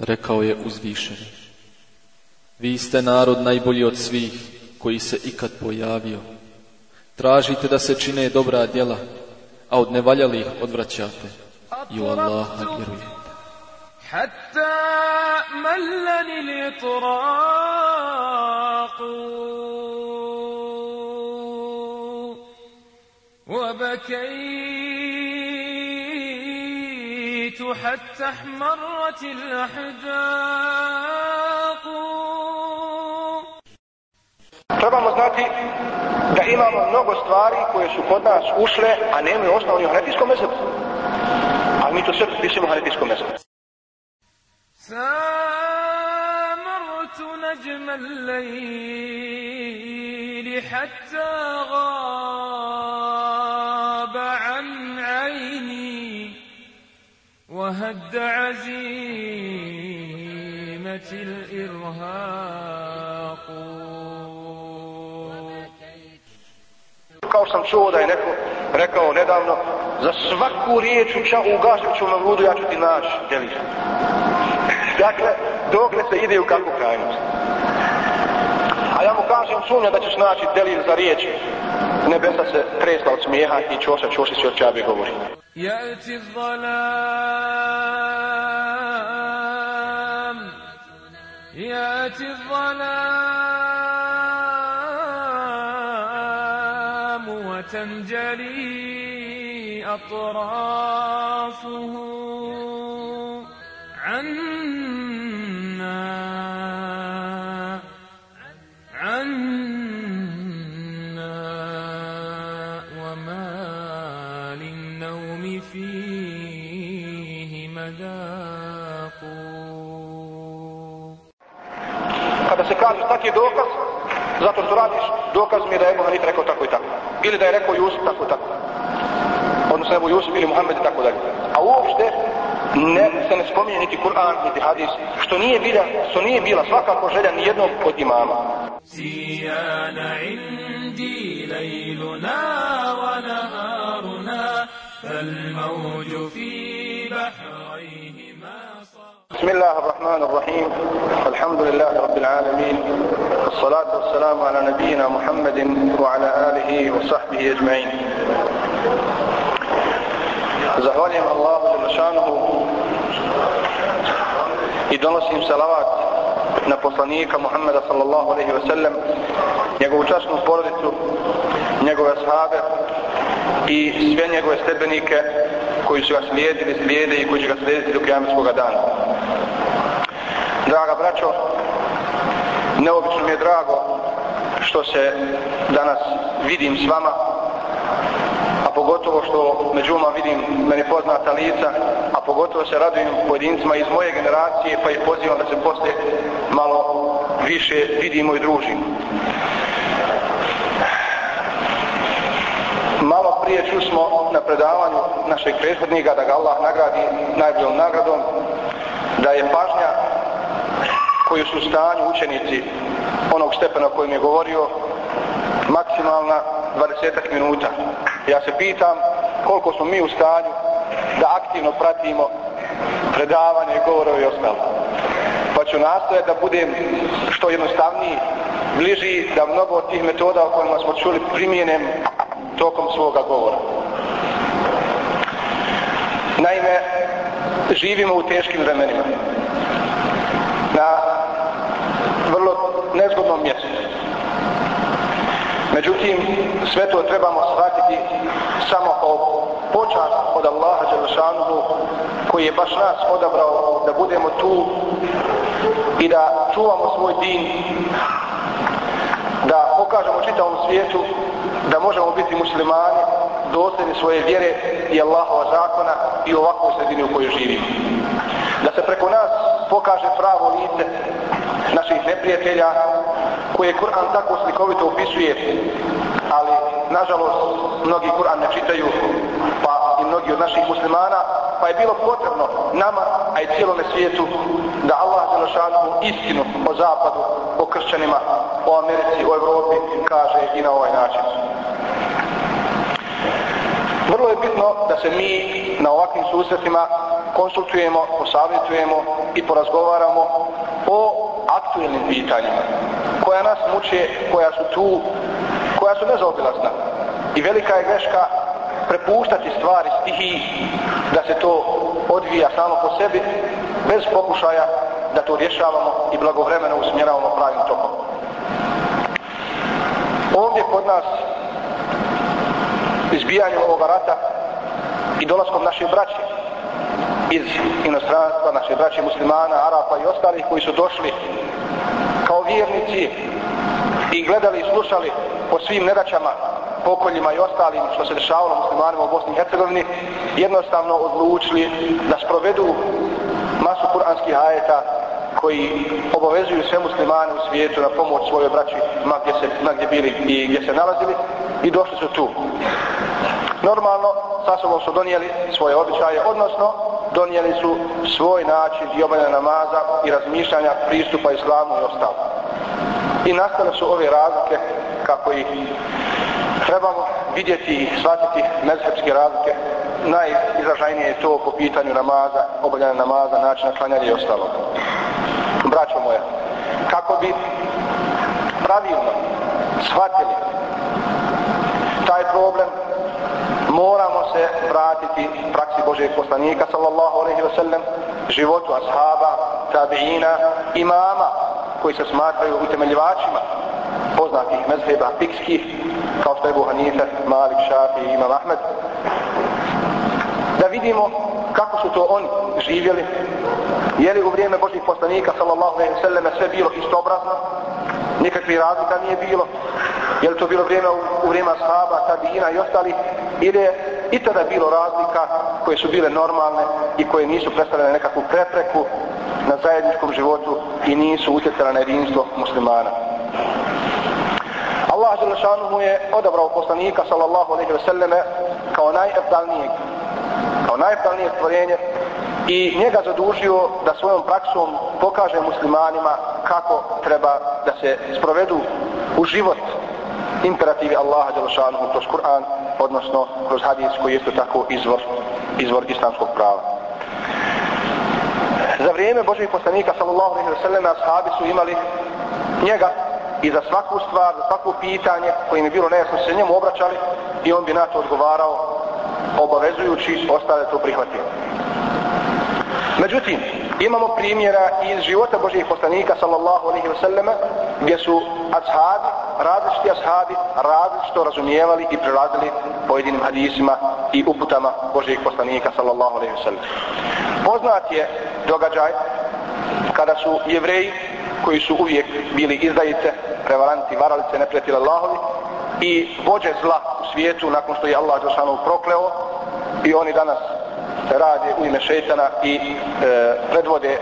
Rekao je uzvišeni. Vi ste narod najbolji od svih koji se ikad pojavio. Tražite da se čine dobra djela, a od nevaljalih odvraćate i u Allaha vjerujete. حتى ملني الإطراق وبكيت حتى احمرت الأحداق Trebamo znati da imamo mnogo stvari koje su kod nas ušle, a nemaju osnovni u hanetijskom mesebu. Ali mi to sve pripisujemo hanetijskom mesebu. سامرت نجم الليل حتى غاب وهد عزيمة الإرهاق Kao sam čuo da je neko rekao nedavno, za svaku riječ u ča u Gaševiću Mavludu ja ću ti naći delir. Dakle, dokle se ide u kakvu krajnost. A ja mu kažem sumnja da ćeš naći delir za riječ. Nebesa se tresla od smijeha i čoša čoši se od čabe govori. يأتي الظلام. يأتي الظلام وتنجلي أطرافه. Kada se kaže taki dokaz, zato što radiš, dokaz mi je da je Ebu rekao tako i tako. Ili da je rekao Jusuf tako i tako. Odnosno Ebu Jusuf ili Muhammed i tako dalje. A uopšte ne, se ne spominje niti Kur'an, niti hadis, što nije bila, što nije bila svakako želja ni jednog od imama. Sijana indi lejluna wa naharuna, fal mauđu fi bahra. بسم الله الرحمن الرحيم. الحمد لله رب العالمين. الصلاة والسلام على نبينا محمد وعلى آله وصحبه أجمعين. زهوليم الله جل شأنه يدونسهم صلوات na poslanika Muhammeda sallallahu alaihi wasallam, njegovu časnu porodicu, njegove sahabe i sve njegove stebenike koji su ga slijedili, slijede i koji će ga slijediti do kijametskog dana. Draga braćo, neobično mi je drago što se danas vidim s vama, a pogotovo što među vama vidim meni poznata lica, a pogotovo se radujem pojedincima iz moje generacije, pa ih pozivam da se poslije malo više vidimo i družimo. Prije čusmo na predavanju našeg prethodnika da ga Allah nagradi najboljom nagradom, da je pažnja koju su stanju učenici onog stepena o kojem je govorio maksimalna 20 minuta. Ja se pitam koliko smo mi u stanju da aktivno pratimo predavanje, govorove i ostalo. Pa ću nastojati da budem što jednostavniji, bliži, da mnogo od tih metoda o kojima smo čuli primjenem tokom svoga govora. Naime, živimo u teškim vremenima. Na vrlo nezgodnom mjestu. Međutim, sve to trebamo shvatiti samo kao počast od Allaha Đelešanuhu koji je baš nas odabrao da budemo tu i da čuvamo svoj din, da pokažemo čitavom svijetu da možemo biti muslimani, dosljedni svoje vjere i Allahova zakona i ovakvoj sredini u kojoj živimo. Da se preko nas pokaže pravo lice naših neprijatelja koje Kur'an tako slikovito opisuje, ali nažalost mnogi Kur'an ne čitaju, pa i mnogi od naših muslimana, pa je bilo potrebno nama, a i cijelome svijetu, da Allah Đelešanu istinu o zapadu, o kršćanima, o Americi, o Evropi kaže i na ovaj način. Vrlo je bitno da se mi na ovakvim susretima konsultujemo, posavjetujemo i porazgovaramo o aktuelnim pitanjima koja nas muče, koja su tu, koja su nezaobilazna. I velika je greška prepuštati stvari stihi da se to odvija samo po sebi bez pokušaja da to rješavamo i blagovremeno usmjeravamo pravim tokom. Ovdje kod nas izbijanjem ovoga rata i dolaskom naše braće iz inostranstva, naše braće muslimana, Arapa i ostalih koji su došli kao vjernici i gledali i slušali o svim nedaćama, pokoljima i ostalim što se dešavalo muslimanima u Bosni i Hercegovini, jednostavno odlučili da sprovedu masu kuranskih ajeta koji obavezuju sve muslimane u svijetu na pomoć svojoj braći ma gdje, se, ma gdje bili i gdje se nalazili i došli su tu. Normalno, sa sobom su donijeli svoje običaje, odnosno donijeli su svoj način i namaza i razmišljanja pristupa islamu i ostalo. I nastale su ove razlike kako ih trebamo vidjeti i shvatiti mezhebske razlike. Najizražajnije je to po pitanju namaza, obavljanja namaza, načina klanjanja i ostalo. Braćo moje, kako bi pravilno shvatili taj problem, moramo se vratiti praksi Božeg poslanika sallallahu alaihi wa sallam, životu ashaba, tabiina, imama koji se smatraju utemeljivačima poznatih mezheba fikskih kao što je Ebu Hanife, Malik, Šafi Imam Ahmed. Da vidimo kako su to oni živjeli? Je li u vrijeme Božih poslanika sallallahu alaihi wa sallam sve bilo istobrazno nikakvih razlika nije bilo. Je li to bilo vrijeme u, u vrijeme ashaba, tabina i ostalih? Ili je i tada bilo razlika koje su bile normalne i koje nisu predstavljene nekakvu prepreku na zajedničkom životu i nisu utjecale na jedinstvo muslimana. Allah Želešanuhu je odabrao poslanika sallallahu alaihi wa sallame kao najeftalnijeg kao najeftalnije stvorenje i njega zadužio da svojom praksom pokaže muslimanima kako treba da se sprovedu u život imperativi Allaha Đelešanuhu kroz Kur'an, odnosno kroz hadis koji je isto tako izvor, izvor islamskog prava. Za vrijeme Božih poslanika sallallahu alejhi ve sellem ashabi su imali njega i za svaku stvar, za svako pitanje koje im je bilo nejasno se njemu obraćali i on bi na to odgovarao obavezujući ostale to prihvatio. Međutim, imamo primjera iz života Božih poslanika sallallahu ve selleme gdje su ashabi, različiti ashabi različito razumijevali i prelazili pojedinim hadisima i uputama Božih poslanika sallallahu ve sellem. Poznat je događaj kada su jevreji koji su uvijek bili izdajice, prevaranti, varalice, neprijatelji Allahovi i vođe zla svijetu nakon što je Allah Đelšanu prokleo i oni danas rade u ime šeitana i e, predvode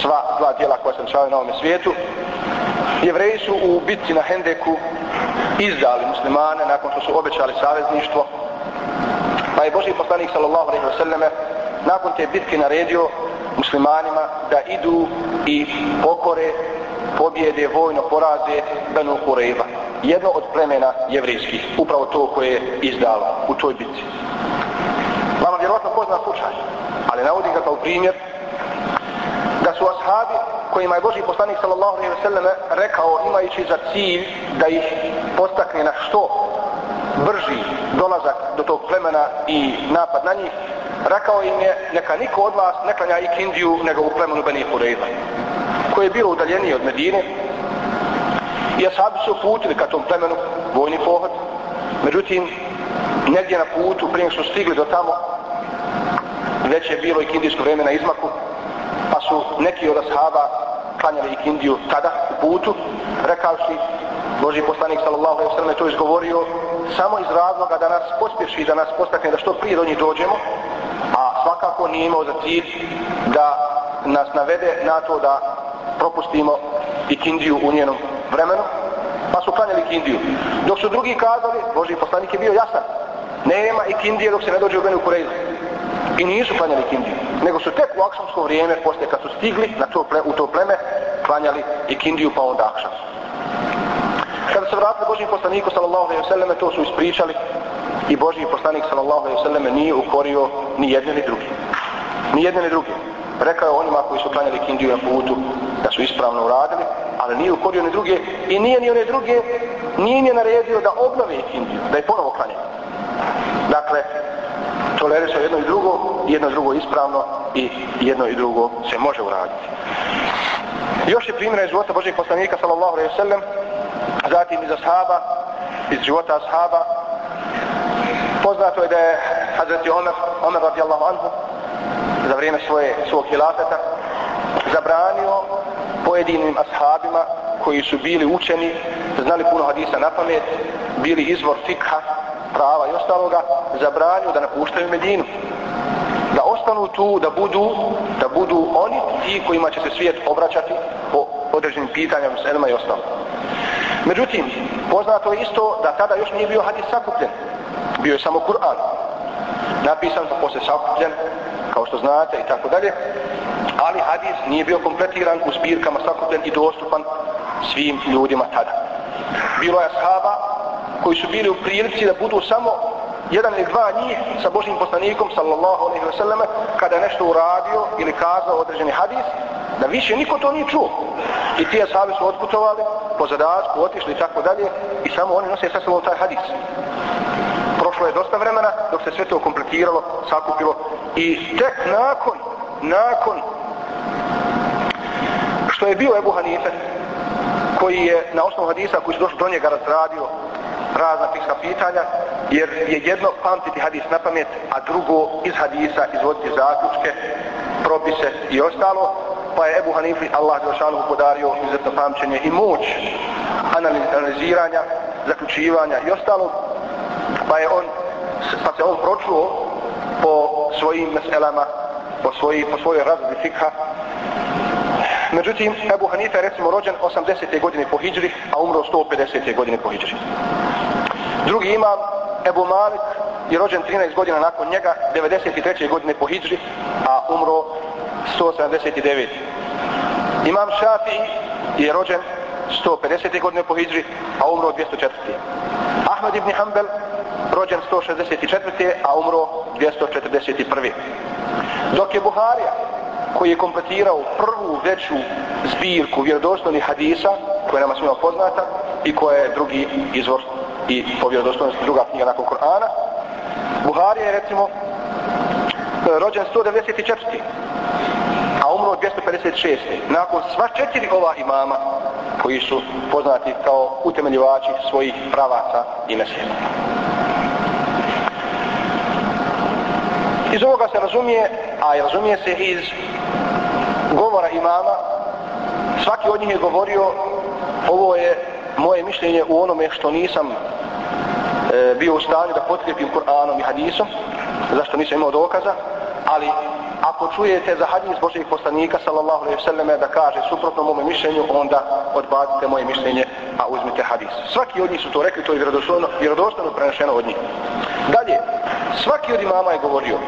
sva zla djela koja se dešavaju na ovom svijetu. Jevreji su u bitci na Hendeku izdali muslimane nakon što su obećali savezništvo. Pa je Boži poslanik sallallahu alaihi wa sallame nakon te bitke naredio muslimanima da idu i pokore, pobjede, vojno poraze Benu Kurejba. Jedno od plemena jevrijskih, upravo to koje je izdalo u toj bitci. Vama vjerojatno poznat slučaj, ali navodim ga kao primjer da su ashabi kojima je Boži poslanik sallallahu alejhi ve selleme rekao imajući za cilj da ih postakne na što brži dolazak do tog plemena i napad na njih, rekao im je neka niko od vas ne klanja ikindiju nego u plemenu Beni Hureyza koje je bilo udaljenije od Medine. I ashabi su uputili ka tom plemenu vojni pohod. Međutim negdje na putu prije su stigli do tamo već je bilo ikindijsko vreme na izmaku pa su neki od ashaba klanjali ikindiju tada u putu rekavši Boži poslanik sallallahu alejhi ve sellem to izgovorio samo iz razloga da nas pospješi da nas postakne da što prije do njih dođemo a svakako nije imao za cilj da nas navede na to da propustimo ikindiju u njenom vremenu pa su klanjali ikindiju. Dok su drugi kazali Boži poslanik je bio jasan nema ikindije dok se ne dođe u Benu Kureyzu. I nisu klanjali ikindiju nego su tek u akšamsko vrijeme poslije kad su stigli na to u to pleme klanjali ikindiju pa onda akšam kada se vratili Božim poslaniku sallallahu alejhi ve selleme to su ispričali i Božji poslanik sallallahu alejhi ve selleme nije ukorio ni jedne ni drugi Ni jedne ni druge. Rekao je onima koji su klanjali kindiju na putu da su ispravno uradili, ali nije ukorio ni druge i nije ni one druge, nije je naredio da obnove kindiju, da je ponovo klanjaju. Dakle, toleriše jedno i drugo, jedno i drugo ispravno i jedno i drugo se može uraditi. Još je primjera iz života Božih poslanika sallallahu alaihi sallam, zatim iz ashaba, iz života ashaba. Poznato je da je Hazreti Omer, Omer radijallahu anhu, za vrijeme svoje, svog hilafeta, zabranio pojedinim ashabima koji su bili učeni, znali puno hadisa na pamet, bili izvor fikha, prava i ostaloga, zabranio da napuštaju Medinu. Da ostanu tu, da budu, da budu oni ti kojima će se svijet obraćati po određenim pitanjama, selima i ostalo. Međutim, poznato je isto da tada još nije bio hadis sakupljen. Bio je samo Kur'an. Napisan pa posle sakupljen, kao što znate i tako dalje. Ali hadis nije bio kompletiran u zbirkama sakupljen i dostupan svim ljudima tada. Bilo je ashaba koji su bili u prilici da budu samo jedan ili dva njih sa Božim poslanikom sallallahu alaihi wa kada nešto uradio ili kazao određeni hadis da više niko to nije čuo. I ti ashabi su otputovali po zadatku, otišli i tako dalje i samo oni nose sa sobom taj hadis. Prošlo je dosta vremena dok se sve to kompletiralo, sakupilo i tek nakon nakon što je bio Ebu Hanife koji je na osnovu hadisa koji su došli do njega razradio razna fikska pitanja, jer je jedno pamtiti hadis na pamet, a drugo iz hadisa izvoditi zaključke, propise i ostalo, pa je Ebu Hanifi Allah Đelšanu podario izuzetno pamćenje i moć analiziranja, zaključivanja i ostalo, pa je on, pa se on pročuo po svojim meselama, po, svoji, po svojoj razli fikha, Međutim, Ebu Hanife je recimo rođen 80. godine po Hidžri, a umro 150. godine po Hidžri. Drugi imam, Ebu Malik, je rođen 13 godina nakon njega, 93. godine po Hidžri, a umro 179. Imam Šafi je rođen 150. godine po Hidžri, a umro 204. Ahmed ibn Hanbel, rođen 164. a umro 241. Dok je Buharija, koji je kompletirao prvu veću zbirku vjerodostojnih hadisa, koja je nama svima poznata i koja je drugi izvor i po vjerodostojnosti druga knjiga nakon Korana. Buharija je recimo rođen 194. a umro 256. Nakon sva četiri ova imama koji su poznati kao utemeljivači svojih pravaca i mesijeva. Iz ovoga se razumije, a i razumije se iz govora imama, svaki od njih je govorio, ovo je moje mišljenje u onome što nisam e, bio u stanju da potkrijepim Kur'anom i hadisom, zašto nisam imao dokaza, ali ako čujete za hadis Božih poslanika sallallahu alejhi ve selleme da kaže suprotno mome mišljenju, onda odbacite moje mišljenje, a uzmite hadis. Svaki od njih su to rekli, to je vjerodostojno, vjerodostojno prenešeno od njih. Dalje, svaki od imama je govorio,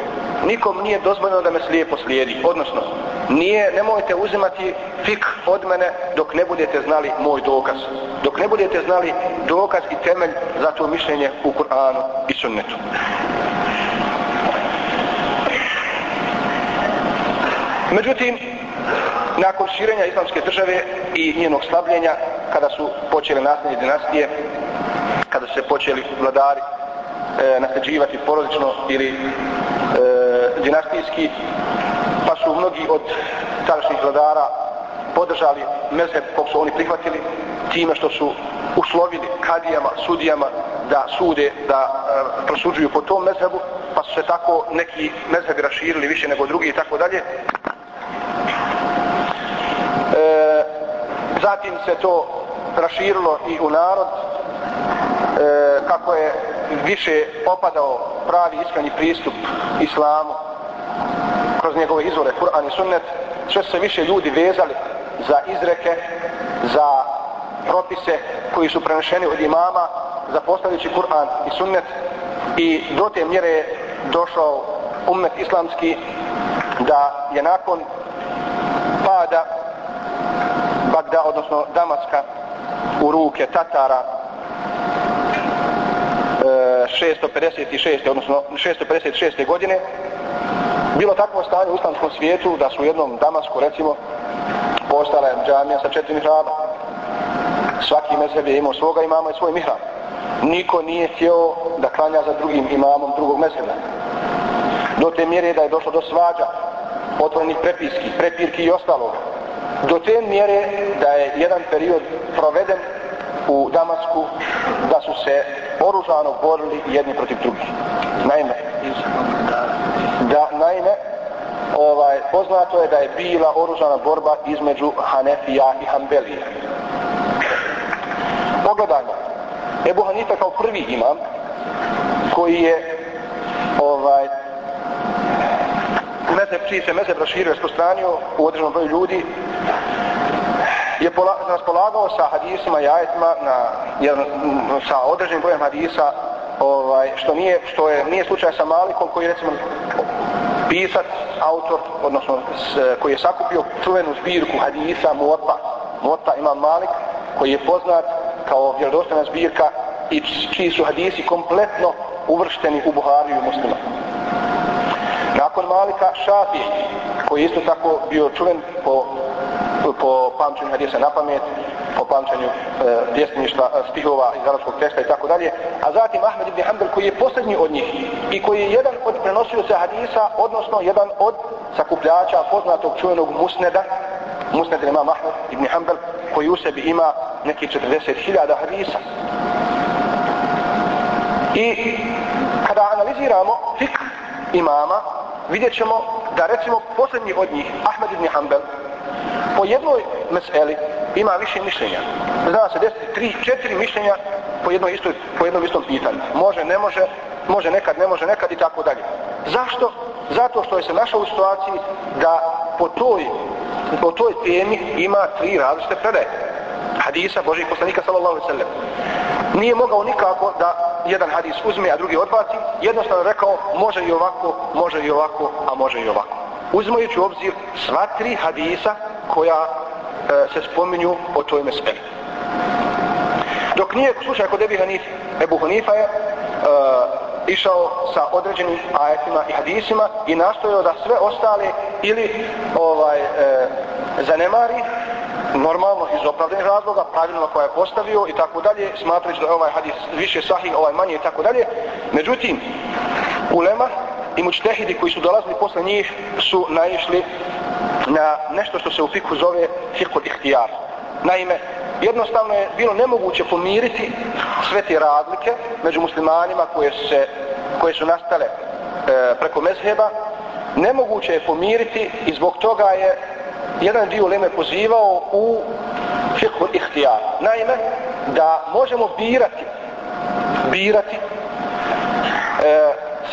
nikom nije dozvoljeno da me slijepo slijedi, odnosno, nije, nemojte uzimati fik od mene dok ne budete znali moj dokaz. Dok ne budete znali dokaz i temelj za to mišljenje u Kur'anu i sunnetu. Međutim, nakon širenja islamske države i njenog slabljenja, kada su počele nasljednje dinastije, kada su se počeli vladari e, nasljeđivati porodično ili e, dinastijski, pa su mnogi od tadašnjih vladara podržali mezheb kog su oni prihvatili time što su uslovili kadijama, sudijama da sude, da e, prosuđuju po tom mezhebu, pa su se tako neki mezhebi raširili više nego drugi i tako dalje. E, zatim se to raširilo i u narod e, kako je više opadao pravi iskreni pristup islamu kroz njegove izvore Kur'an i sunnet sve se više ljudi vezali za izreke za propise koji su prenešeni od imama zapostavljajući Kur'an i sunnet. I do te mjere je došao ummet islamski da je nakon pada Bagda, odnosno Damaska u ruke Tatara e, 656. odnosno 656. godine bilo takvo stanje u islamskom svijetu da su u jednom Damasku recimo postala džamija sa četiri mihraba. Svaki mezheb je imao svoga imama i svoj mihrab. Niko nije htio da klanja za drugim imamom drugog mezheba. Do te mjere da je došlo do svađa, otvorenih prepiski, prepirki i ostalog. Do te mjere da je jedan period proveden u Damasku da su se oružano borili jedni protiv drugih. Naime, da, naime, ovaj, poznato je da je bila oružana borba između Hanefija i Hanbelija. Pogledajmo, Ebu Hanifa kao prvi imam koji je ovaj, mezeb, čiji se mezeb raširio, rasprostranio u određenom broju ljudi, je pola, raspolagao sa hadisima i ajetima na, jedan, sa određenim brojem hadisa ovaj, što nije, što je, nije slučaj sa Malikom koji je recimo pisac, autor, odnosno s, koji je sakupio čuvenu zbirku hadisa Muota. Muota ima Malik koji je poznat kao vjerodostojna zbirka i čiji su hadisi kompletno uvršteni u Buhariju i muslima. Nakon Malika Šafije, koji je isto tako bio čuven po, po pamćenju hadisa na pamet, po pamćenju e, pjesništva, e, stihova iz arabskog teksta i tako dalje, a zatim Ahmed ibn Hanbel koji je posljednji od njih i koji je jedan od prenosioca hadisa, odnosno jedan od sakupljača poznatog čuvenog musneda, musned ima Ahmed ibn Hanbel, koji u sebi ima neki 40.000 hadisa. I kada analiziramo fikr imama, vidjet ćemo da recimo posljednji od njih, Ahmed ibn Hanbel, po jednoj meseli ima više mišljenja. Zna se desiti tri, četiri mišljenja po, jednoj istoj, po jednom istom pitanju. Može, ne može, može nekad, ne može nekad i tako dalje. Zašto? Zato što je se našao u situaciji da po toj, po toj temi ima tri različite predaje. Hadisa Božih poslanika sallallahu alaihi sallam. Nije mogao nikako da jedan hadis uzme, a drugi odbaci. Jednostavno rekao, može i ovako, može i ovako, a može i ovako. Uzmajući u obzir sva tri hadisa koja e, se spominju o toj meseli. Dok nije slučaj kod Ebi Hanif, Ebu Hanifa je e, išao sa određenim ajetima i hadisima i nastojao da sve ostale ili ovaj e, zanemari normalno iz opravdanih razloga, pravilno koja je postavio i tako dalje, smatrajući da je ovaj hadis više sahih, ovaj manje i tako dalje. Međutim, ulema i mučtehidi koji su dolazili posle njih su naišli na nešto što se u fiku zove fikul ihtijar. Naime, jednostavno je bilo nemoguće pomiriti sve te razlike među muslimanima koje, se, koje su nastale e, preko mezheba. Nemoguće je pomiriti i zbog toga je jedan dio leme pozivao u fikul ihtijar. Naime, da možemo birati birati e,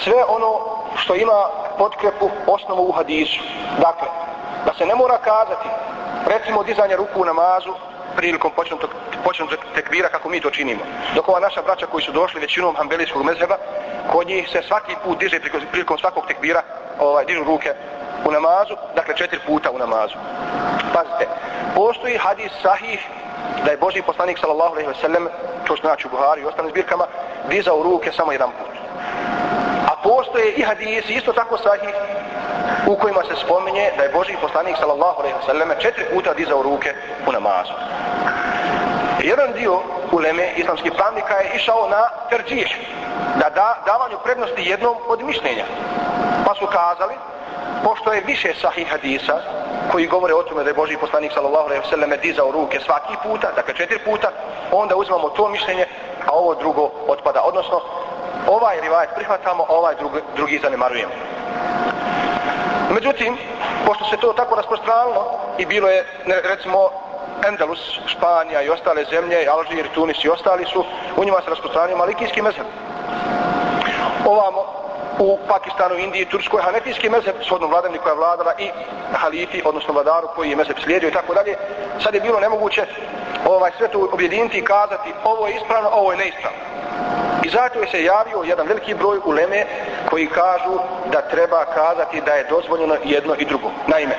sve ono što ima potkrepu osnovu u hadisu. Dakle, da se ne mora kazati, recimo dizanje ruku u namazu, prilikom početnog tekbira kako mi to činimo. Dok ova naša braća koji su došli većinom ambelijskog mezheba, kod njih se svaki put diže prilikom svakog tekbira, ovaj, dižu ruke u namazu, dakle četiri puta u namazu. Pazite, postoji hadis sahih da je Boži poslanik sallallahu alejhi ve sellem, to znači u Buhari i ostalim zbirkama, dizao ruke samo jedan put. A postoje i hadisi isto tako sahih u kojima se spominje da je Boži poslanik sallallahu alejhi ve sellem četiri puta dizao ruke u namazu. Jedan dio uleme islamskih pravnika je išao na terđih, da da davanju prednosti jednom od mišljenja. Pa su kazali, pošto je više sahih hadisa koji govore o tome da je Boži poslanik sallallahu alejhi ve sellem dizao ruke svaki puta, dakle četiri puta, onda uzmamo to mišljenje, a ovo drugo otpada. Odnosno, ovaj rivajet prihvatamo, a ovaj drugi, drugi zanemarujemo. Međutim, pošto se to tako rasprostranilo i bilo je, recimo, Endalus, Španija i ostale zemlje, Alžir, Tunis i ostali su, u njima se rasprostranio malikijski mezheb. Ovamo, u Pakistanu, Indiji, Turskoj, hanefijski mezheb, shodno vladavni koja je vladala i halifi, odnosno vladaru koji je mezheb slijedio i tako dalje, sad je bilo nemoguće ovaj, sve to objediniti i kazati ovo je ispravno, ovo je neispravno. I zato je se javio jedan veliki broj uleme koji kažu da treba kazati da je dozvoljeno jedno i drugo. Naime,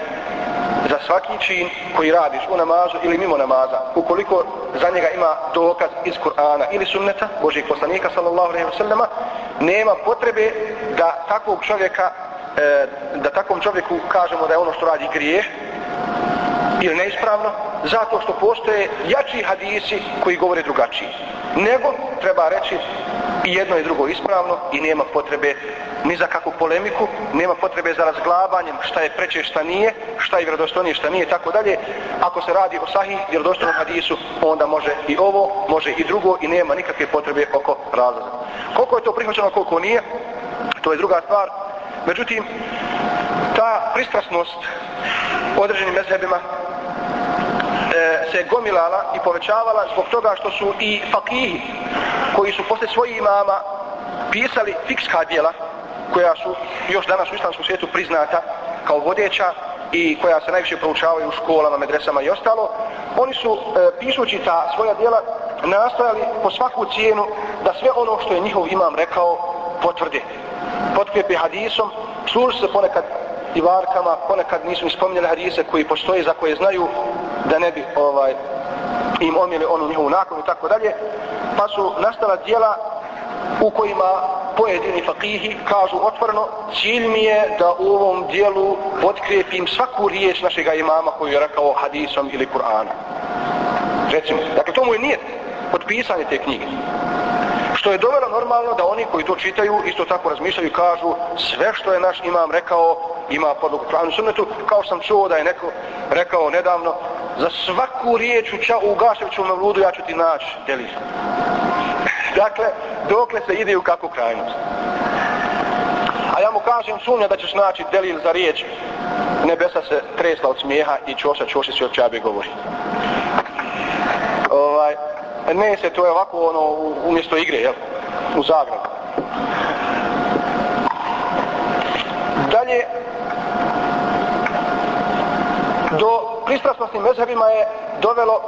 za svaki čin koji radiš u namazu ili mimo namaza, ukoliko za njega ima dokaz iz Kur'ana ili sunneta Božih poslanika sallallahu alejhi ve nema potrebe da takvog čovjeka e, da takvom čovjeku kažemo da je ono što radi grijeh ili neispravno, zato što postoje jači hadisi koji govore drugačiji. Nego treba reći i jedno i drugo ispravno i nema potrebe ni za kakvu polemiku, nema potrebe za razglabanjem šta je preče šta nije, šta je vjerodostojnije šta nije, tako dalje. Ako se radi o sahih vjerodostojnom hadisu, onda može i ovo, može i drugo i nema nikakve potrebe oko razlaza. Koliko je to prihvaćeno, koliko nije, to je druga stvar. Međutim, ta pristrasnost određenim mezhebima e, se gomilala i povećavala zbog toga što su i fakihi koji su posle svojih imama pisali fikska dijela koja su još danas u islamskom svijetu priznata kao vodeća i koja se najviše proučavaju u školama, medresama i ostalo, oni su e, pišući ta svoja dijela nastojali po svaku cijenu da sve ono što je njihov imam rekao potvrde. Potkrijepi hadisom, služi se ponekad i varkama, ponekad nisu ni spominjali hadise koji postoje za koje znaju da ne bi ovaj im omijeli onu njihovu nakonu i tako dalje, pa su nastala dijela u kojima pojedini fakihi kažu otvoreno cilj mi je da u ovom dijelu potkrijepim svaku riječ našega imama koju je rekao hadisom ili Kur'anom. Recimo, dakle to mu je nijet potpisanje te knjige. Što je dovelo normalno da oni koji to čitaju isto tako razmišljaju i kažu sve što je naš imam rekao ima podlogu Kur'anu sunnetu, kao sam čuo da je neko rekao nedavno za svaku riječ u, ča, u Gaševiću mevludu ja ću ti naći delil. dakle, dokle se ide u kakvu krajnost. A ja mu kažem sumnja da ćeš naći delil za riječ nebesa se tresla od smijeha i čoša čoši se od čabe govori. Ovaj, ne se, to je ovako ono umjesto igre, jel? U Zagrebu. Dalje, do pristrasnosti mezhebima je dovelo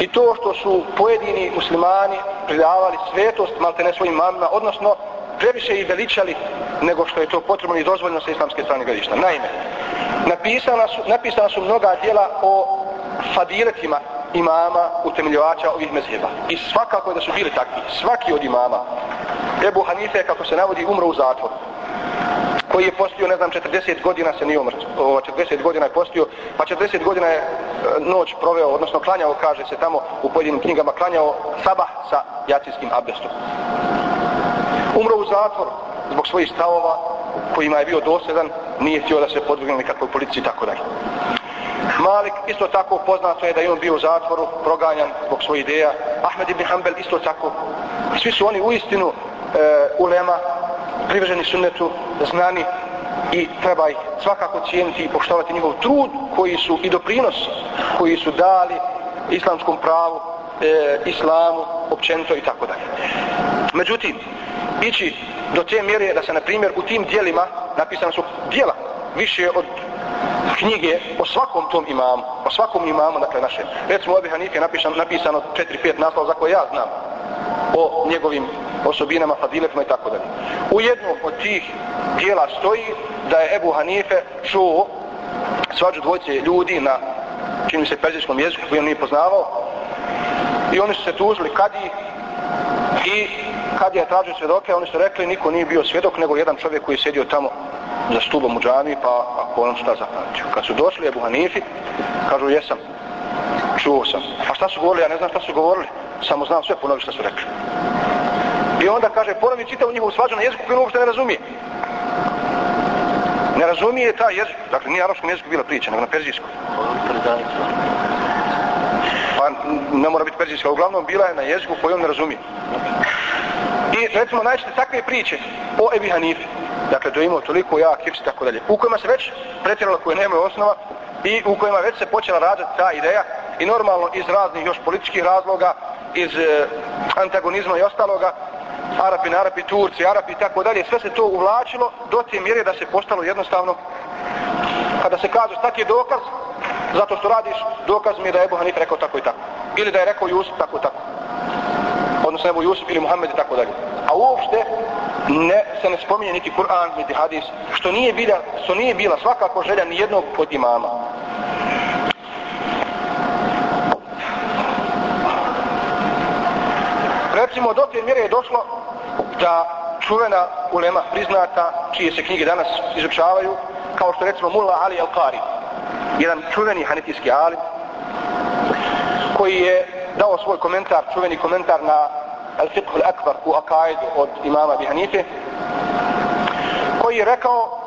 i to što su pojedini muslimani pridavali svetost malte ne svojim mamima, odnosno previše i veličali nego što je to potrebno i dozvoljeno sa islamske strane gledišta. Naime, napisana su, napisana su mnoga dijela o fadiletima imama utemeljivača ovih mezheba. I svakako da su bili takvi. Svaki od imama. Ebu Hanife, kako se navodi, umro u zatvoru koji je postio, ne znam, 40 godina se nije umrt, 40 godina je postio, pa 40 godina je e, noć proveo, odnosno klanjao, kaže se tamo u pojedinim knjigama, klanjao sabah sa jacijskim abdestom. Umro u zatvor zbog svojih stavova kojima je bio dosljedan, nije htio da se podvrgne nikakvoj policiji i tako dalje. Malik isto tako poznato je da je on bio u zatvoru, proganjan zbog svojih ideja. Ahmed ibn Hanbel isto tako. Svi su oni u istinu e, ulema, privrženi sunnetu, znani i treba ih svakako cijeniti i poštovati njihov trud koji su i doprinos koji su dali islamskom pravu, e, islamu, općenito i tako dalje. Međutim, ići do te mjere da se, na primjer, u tim dijelima napisane su dijela više od knjige o svakom tom imamu, o svakom imamu, dakle naše. Recimo, ovih Hanife napisano, napisano 4-5 naslova za koje ja znam o njegovim osobinama, fadiletima i tako dalje. U jednom od tih dijela stoji da je Ebu Hanife čuo svađu dvojce ljudi na čini se perzijskom jeziku koji on nije poznavao i oni su se tužili kadi i kad je tražio svjedoke, oni su rekli niko nije bio svjedok nego jedan čovjek koji je sjedio tamo za stubom u pa ako on šta zapamćio. Kad su došli Ebu Hanifi, kažu jesam, čuo sam. A šta su govorili, ja ne znam šta su govorili, samo znam sve ponovi šta su rekli. I onda kaže, ponovi čitavu njihovu svađu na jeziku koji uopšte ne razumije. Ne razumije taj jezik, dakle nije arapskom jeziku bila priča, nego na perzijskom. Ne mora biti perzijska, uglavnom bila je na jeziku koji on ne razumije. I recimo najčešće takve priče o Ebi Hanifi, dakle je imao toliko jak hips i tako dalje, u kojima se već pretjeralo koje nemaju osnova i u kojima već se počela rađati ta ideja i normalno iz raznih još političkih razloga, iz e, antagonizma i ostaloga, Arapi, Arapi, Turci, Arapi i tako dalje, sve se to uvlačilo do te mjere da se postalo jednostavno kada se kaže tak je dokaz zato što radiš, dokaz mi je da je Ebu Hanif rekao tako i tako. Ili da je rekao Jusuf tako i tako. Odnosno Ebu Jusuf ili Muhammed i tako dalje. A uopšte ne, se ne spominje niti Kur'an, niti hadis, što nije bila, što nije bila svakako želja ni jednog od imama. Recimo, do te mjere je došlo da čuvena ulema priznata, čije se knjige danas izučavaju, kao što recimo Mulla Ali Al-Qari, jedan čuveni hanetijski alim, koji je dao svoj komentar, čuveni komentar na Al-Fiqh Al-Akbar u Akaidu od imama Abi Hanife, koji je rekao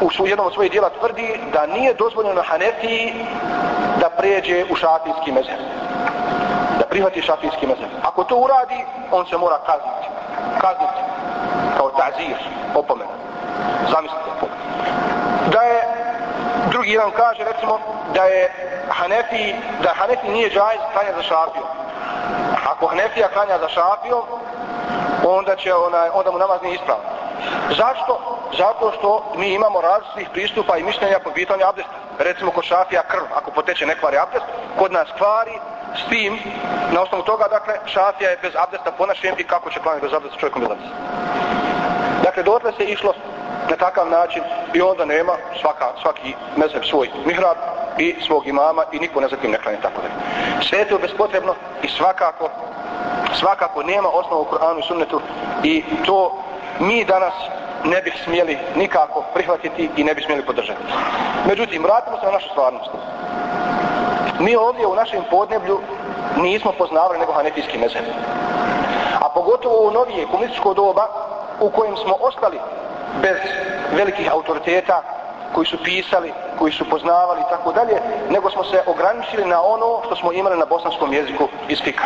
u jednom od svojih dijela tvrdi da nije dozvoljeno Hanefiji da pređe u šafijski mezheb. Da prihvati šafijski mezheb. Ako to uradi, on se mora kazniti. Kazniti. Kao tazir, opomena. Zamislite. Drugi jedan kaže, recimo, da je Hanefi, da Hanefi nije džajz klanja za šafijom. Ako Hanefija klanja za šafijom, onda će onaj, onda mu namaz nije ispravan. Zašto? Zato što mi imamo različitih pristupa i mišljenja po pitanju abdesta. Recimo kod šafija krv, ako poteče ne kvari abdest, kod nas kvari s tim, na osnovu toga, dakle, šafija je bez abdesta po našem i kako će klaniti bez abdesta čovjekom bez. Dakle, dotle se išlo na takav način i onda nema svaka, svaki mezheb svoj mihrab i svog imama i niko ne za kim ne klanje tako da. Sve je bespotrebno i svakako svakako nema osnovu u Kur'anu i sunnetu i to mi danas ne bih smjeli nikako prihvatiti i ne bih smjeli podržati. Međutim, vratimo se na našu stvarnost. Mi ovdje u našem podneblju nismo poznavali nego hanefijski mezheb. A pogotovo u novije komunističko doba u kojem smo ostali bez velikih autoriteta koji su pisali, koji su poznavali i tako dalje, nego smo se ograničili na ono što smo imali na bosanskom jeziku iz fika.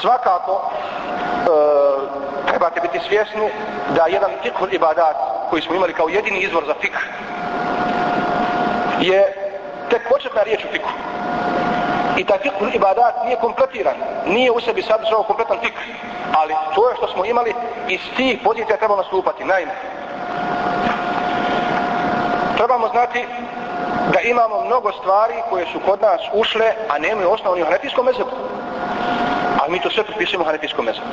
Svakako, e, trebate biti svjesni da jedan fikhul ibadat koji smo imali kao jedini izvor za fikh je tek početna riječ u fikhu. I taj fikhul ibadat nije kompletiran, nije u sebi sadržao kompletan fikh, ali to je što smo imali iz tih pozicija trebamo nastupati. Naime, trebamo znati da imamo mnogo stvari koje su kod nas ušle, a nemaju osnovni u hanefijskom mezebu. Ali mi to sve pripisujemo hanefijskom mezebu.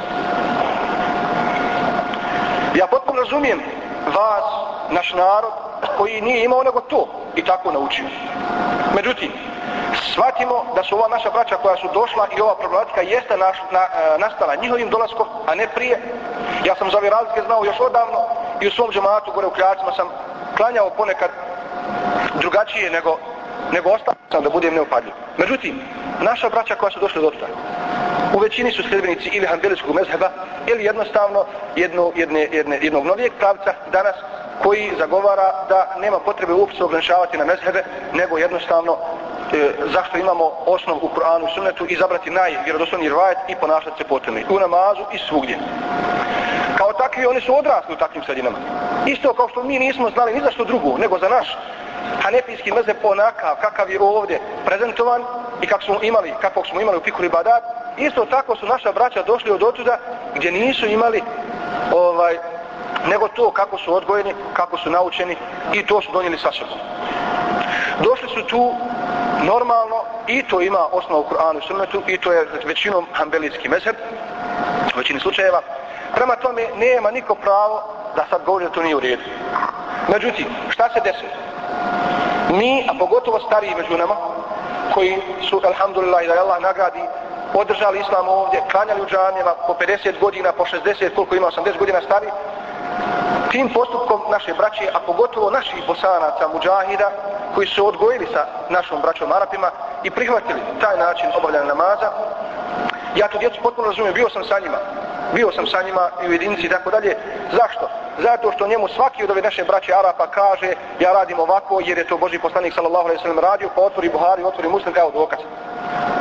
Ja potpuno razumijem vas, naš narod, koji nije imao nego to i tako naučio. Međutim, shvatimo da su ova naša braća koja su došla i ova problematika jeste naš, na, e, nastala njihovim dolaskom, a ne prije. Ja sam za ove razlike znao još odavno i u svom džematu gore u Kljacima sam klanjao ponekad drugačije nego, nego ostalo sam da budem neupadljiv. Međutim, naša braća koja su došla do u većini su sljedbenici ili hanbelijskog mezheba ili jednostavno jedno, jedne, jedne, jednog novijeg pravca danas koji zagovara da nema potrebe uopće ograničavati na mezhebe, nego jednostavno zašto imamo osnov u Kur'anu i sunnetu i zabrati najvjerodostojniji rvajet i ponašati se potrebno u namazu i svugdje. Kao takvi oni su odrasli u takvim sredinama. Isto kao što mi nismo znali ni za što drugo, nego za naš hanefijski mezheb onakav kakav je ovdje prezentovan i kako smo imali, kakvog smo imali u Pikuri Badat, isto tako su naša braća došli od otuda gdje nisu imali ovaj nego to kako su odgojeni, kako su naučeni i to su donijeli sa sobom. Došli su tu normalno i to ima osnovu Kur'anu i sunnetu i to je većinom hambelijski mezheb u većini slučajeva. Prema tome nema niko pravo da sad govori da to nije u redu. Međutim, šta se desi? Mi, a pogotovo stariji među nama, koji su, alhamdulillah, da je Allah nagradi, održali islam ovdje, klanjali u džanjeva po 50 godina, po 60, koliko ima 80 godina stari, tim postupkom naše braće, a pogotovo naših bosanaca, muđahida, koji su odgojili sa našom braćom Arapima i prihvatili taj način obavljanja namaza, ja tu djecu potpuno razumijem, bio sam sa njima, bio sam sa njima i u jedinici i tako dalje. Zašto? Zato što njemu svaki od ove naše braće Arapa kaže ja radim ovako jer je to Boži poslanik sallallahu alaihi sallam radio pa otvori Buhari, otvori Muslim kao dokaz.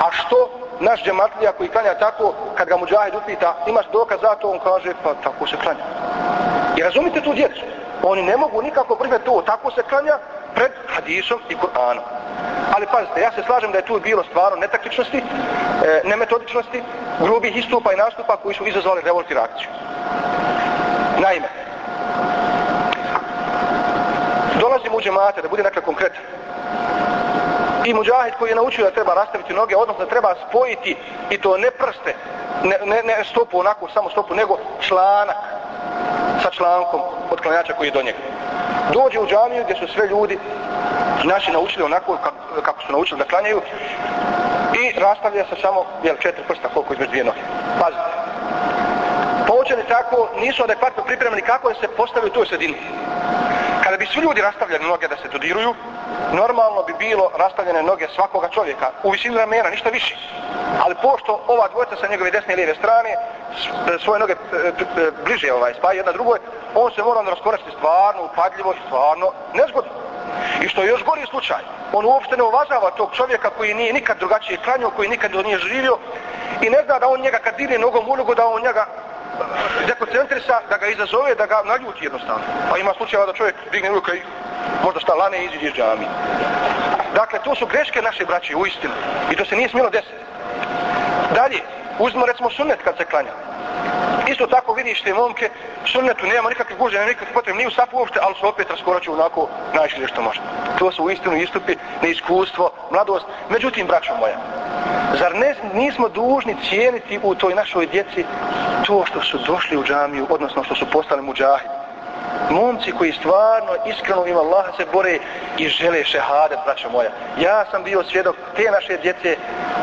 A što naš džematlija koji klanja tako, kad ga muđahid upita, imaš dokaz za to, on kaže, pa tako se klanja. I razumite tu djecu, oni ne mogu nikako prihvatiti to, tako se klanja pred hadisom i Kur'anom. Ali pazite, ja se slažem da je tu bilo stvarno netaktičnosti, e, nemetodičnosti, grubih istupa i nastupa koji su izazvali revolt i reakciju. Naime, dolazimo u džemate, da bude nekako konkretan. I muđahid koji je naučio da treba rastaviti noge, odnosno da treba spojiti i to ne prste, ne, ne, ne stopu onako, samo stopu, nego članak sa člankom od klanjača koji je do njega. Dođe u džamiju gdje su sve ljudi naši naučili onako kako, su naučili da klanjaju i rastavlja se samo jel, četiri prsta koliko između dvije noge. Pazite. naučeni tako, nisu adekvatno pripremljeni kako da se postave u toj sredini. Kada bi svi ljudi rastavljali noge da se dodiruju, normalno bi bilo rastavljene noge svakoga čovjeka u visini ramena, ništa više. Ali pošto ova dvojica sa njegove desne i lijeve strane s- svoje noge e, e, bliže ovaj, spaja jedna drugoj, on se mora onda raskoračiti stvarno upadljivo i stvarno nezgodno. I što je još gori slučaj, on uopšte ne uvažava tog čovjeka koji nije nikad drugačije klanio, koji nikad nije živio i ne zna da on njega kad dirne nogom u nogu, da on njega e, dekoncentrisa, da ga izazove, da ga naljuti jednostavno. Pa ima slučajeva da čovjek digne ruku i možda šta lane i iziđe iz džami. Dakle, to su greške naše braće u istinu i to se nije smjelo desiti. Dalje, uzmimo recimo sunnet kad se klanja. Isto tako vidiš te momke, sunnetu nema nikakve guže, nema nikakve potrebe, ni u sapu uopšte, ali su opet raskoraču onako najšlje što može. To su u istinu istupi, neiskustvo, mladost. Međutim, braćo moja, zar ne, nismo dužni cijeniti u toj našoj djeci to što su došli u džamiju, odnosno što su postali muđahidi? Momci koji stvarno iskreno ima Allaha se bore i žele šehadet, braćo moja. Ja sam bio svjedok te naše djece,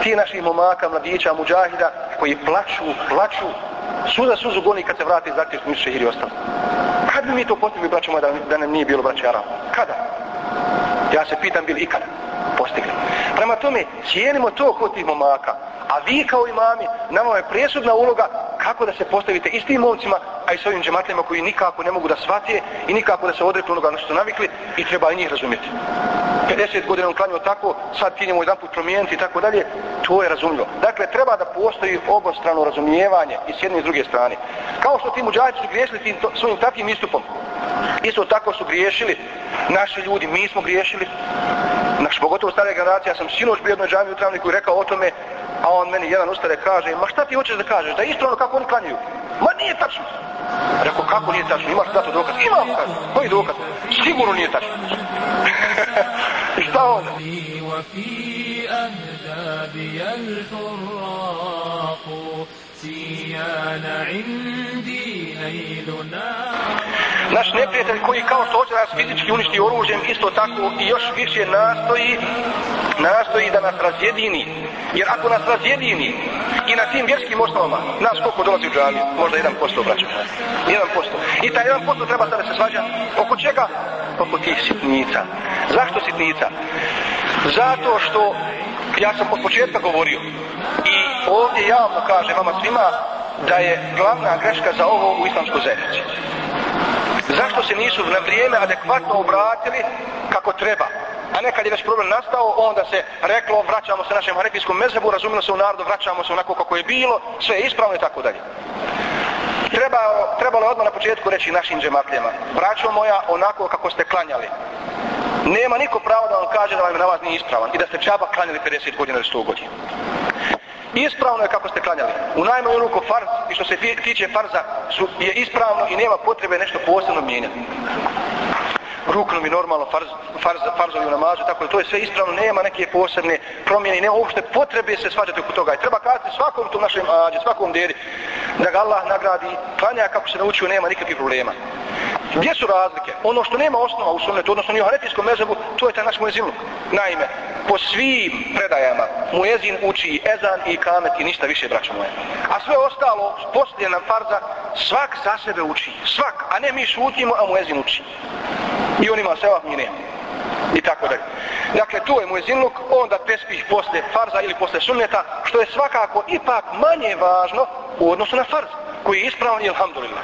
ti naših momaka, mladića, muđahida, koji plaču, plaču, suza suzu goni kad se vrati što nisu šehiri ostali. Kad bi mi to postigli, braćo moja, da, da nam nije bilo braćara? Kada? Ja se pitam bili ikada postigli. Prema tome, cijenimo to kod tih momaka, a vi kao imami, nama je presudna uloga kako da se postavite i s tim momcima, a i s ovim džematlima koji nikako ne mogu da shvatije i nikako da se odreknu onoga na što su navikli i treba i njih razumjeti. 50 godina on tako, sad ti njemu jedan put promijeniti i tako dalje, to je razumljivo. Dakle, treba da postoji obostrano razumijevanje i s jedne i s druge strane. Kao što ti muđajici su griješili tim svojim takvim istupom, isto tako su griješili naši ljudi, mi smo griješili, naš pogotovo stara generacija, ja sam sinoć bio u jednoj džami u Travniku i rekao o tome, a on meni jedan ustare kaže, ma šta ti hoćeš da kažeš, da je ispravno kako oni klanjaju? Ma nije tačno. Rekao, kako nije tačno, imaš da to dokaz? Imam, kaže, koji dokaz? Sigurno nije tačno. I šta onda? لي وفي أهدابي الحراق سيان عندي ليلنا Naš neprijatelj koji kao što hoće nas fizički uništi oružjem, isto tako i još više nastoji, nastoji da nas razjedini. Jer ako nas razjedini i na tim vjerskim osnovama, nas koliko dolazi u džamiju? Možda 1% braćo. 1%. I taj 1% treba sada se svađa. Oko čega? Oko tih sitnica. Zašto sitnica? Zato što ja sam od početka govorio i ovdje javno kažem vama svima da je glavna greška za ovo u islamskoj zajednici. Zašto se nisu na vrijeme adekvatno obratili kako treba? A nekad je već problem nastao, onda se reklo vraćamo se našem hanefijskom mezebu, razumilo se u narodu, vraćamo se onako kako je bilo, sve je ispravno i tako dalje. Trebalo, trebalo je odmah na početku reći našim džematljama, braćo moja, onako kako ste klanjali. Nema niko pravo da vam kaže da vam namaz nije ispravan i da ste džaba klanjali 50 godina ili 100 godina. Ispravno je kako ste klanjali. U najmanju ruku farz i što se ti- tiče farza su, je ispravno i nema potrebe nešto posebno mijenjati. Ruknu mi normalno farz, farz, farzovi u namazu, tako da to je sve ispravno, nema neke posebne promjene, nema uopšte potrebe se svađati oko toga. I treba kazati svakom tom našem ađe, svakom dedi, da ga Allah nagradi, klanja kako se naučio, nema nikakvih problema. Gdje su razlike? Ono što nema osnova u sunnetu, odnosno ni u hanetijskom mezebu, to je taj naš muezinluk. Naime, po svim predajama muezin uči ezan i kamet i ništa više, braćo moje. A sve ostalo, poslije nam farza, svak za sebe uči. Svak, a ne mi šutimo, a muezin uči. I on ima sevap, mi ne. I tako dalje. Dakle, to je muezinluk, onda tespih posle farza ili posle sunneta, što je svakako ipak manje važno u odnosu na farz, koji je ispravan i alhamdulillah.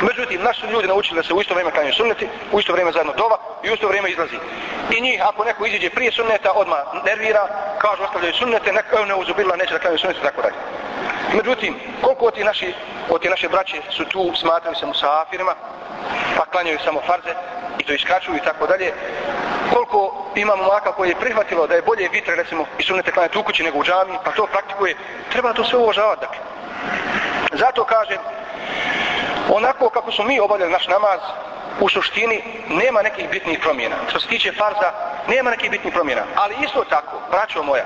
Međutim, naši su ljudi naučili da se u isto vrijeme klanjaju sunneti, u isto vrijeme zajedno dova i u isto vrijeme izlazi. I njih, ako neko iziđe prije sunneta, odmah nervira, kažu ostavljaju sunnete, neka ne uzubila, neće da klanjaju sunnete, tako dalje. Međutim, koliko ti naši, od ti naše braće su tu smatrali se musafirima, pa klanjaju samo farze i to iskraćuju i tako dalje, koliko imamo maka koji je prihvatilo da je bolje vitre, recimo, i sunnete klanjati u kući nego u džami, pa to praktikuje, treba to sve uvažavati, dakle. Zato kažem, onako kako smo mi obavljali naš namaz, u suštini nema nekih bitnih promjena. Što se tiče farza, nema nekih bitnih promjena. Ali isto tako, braćo moja,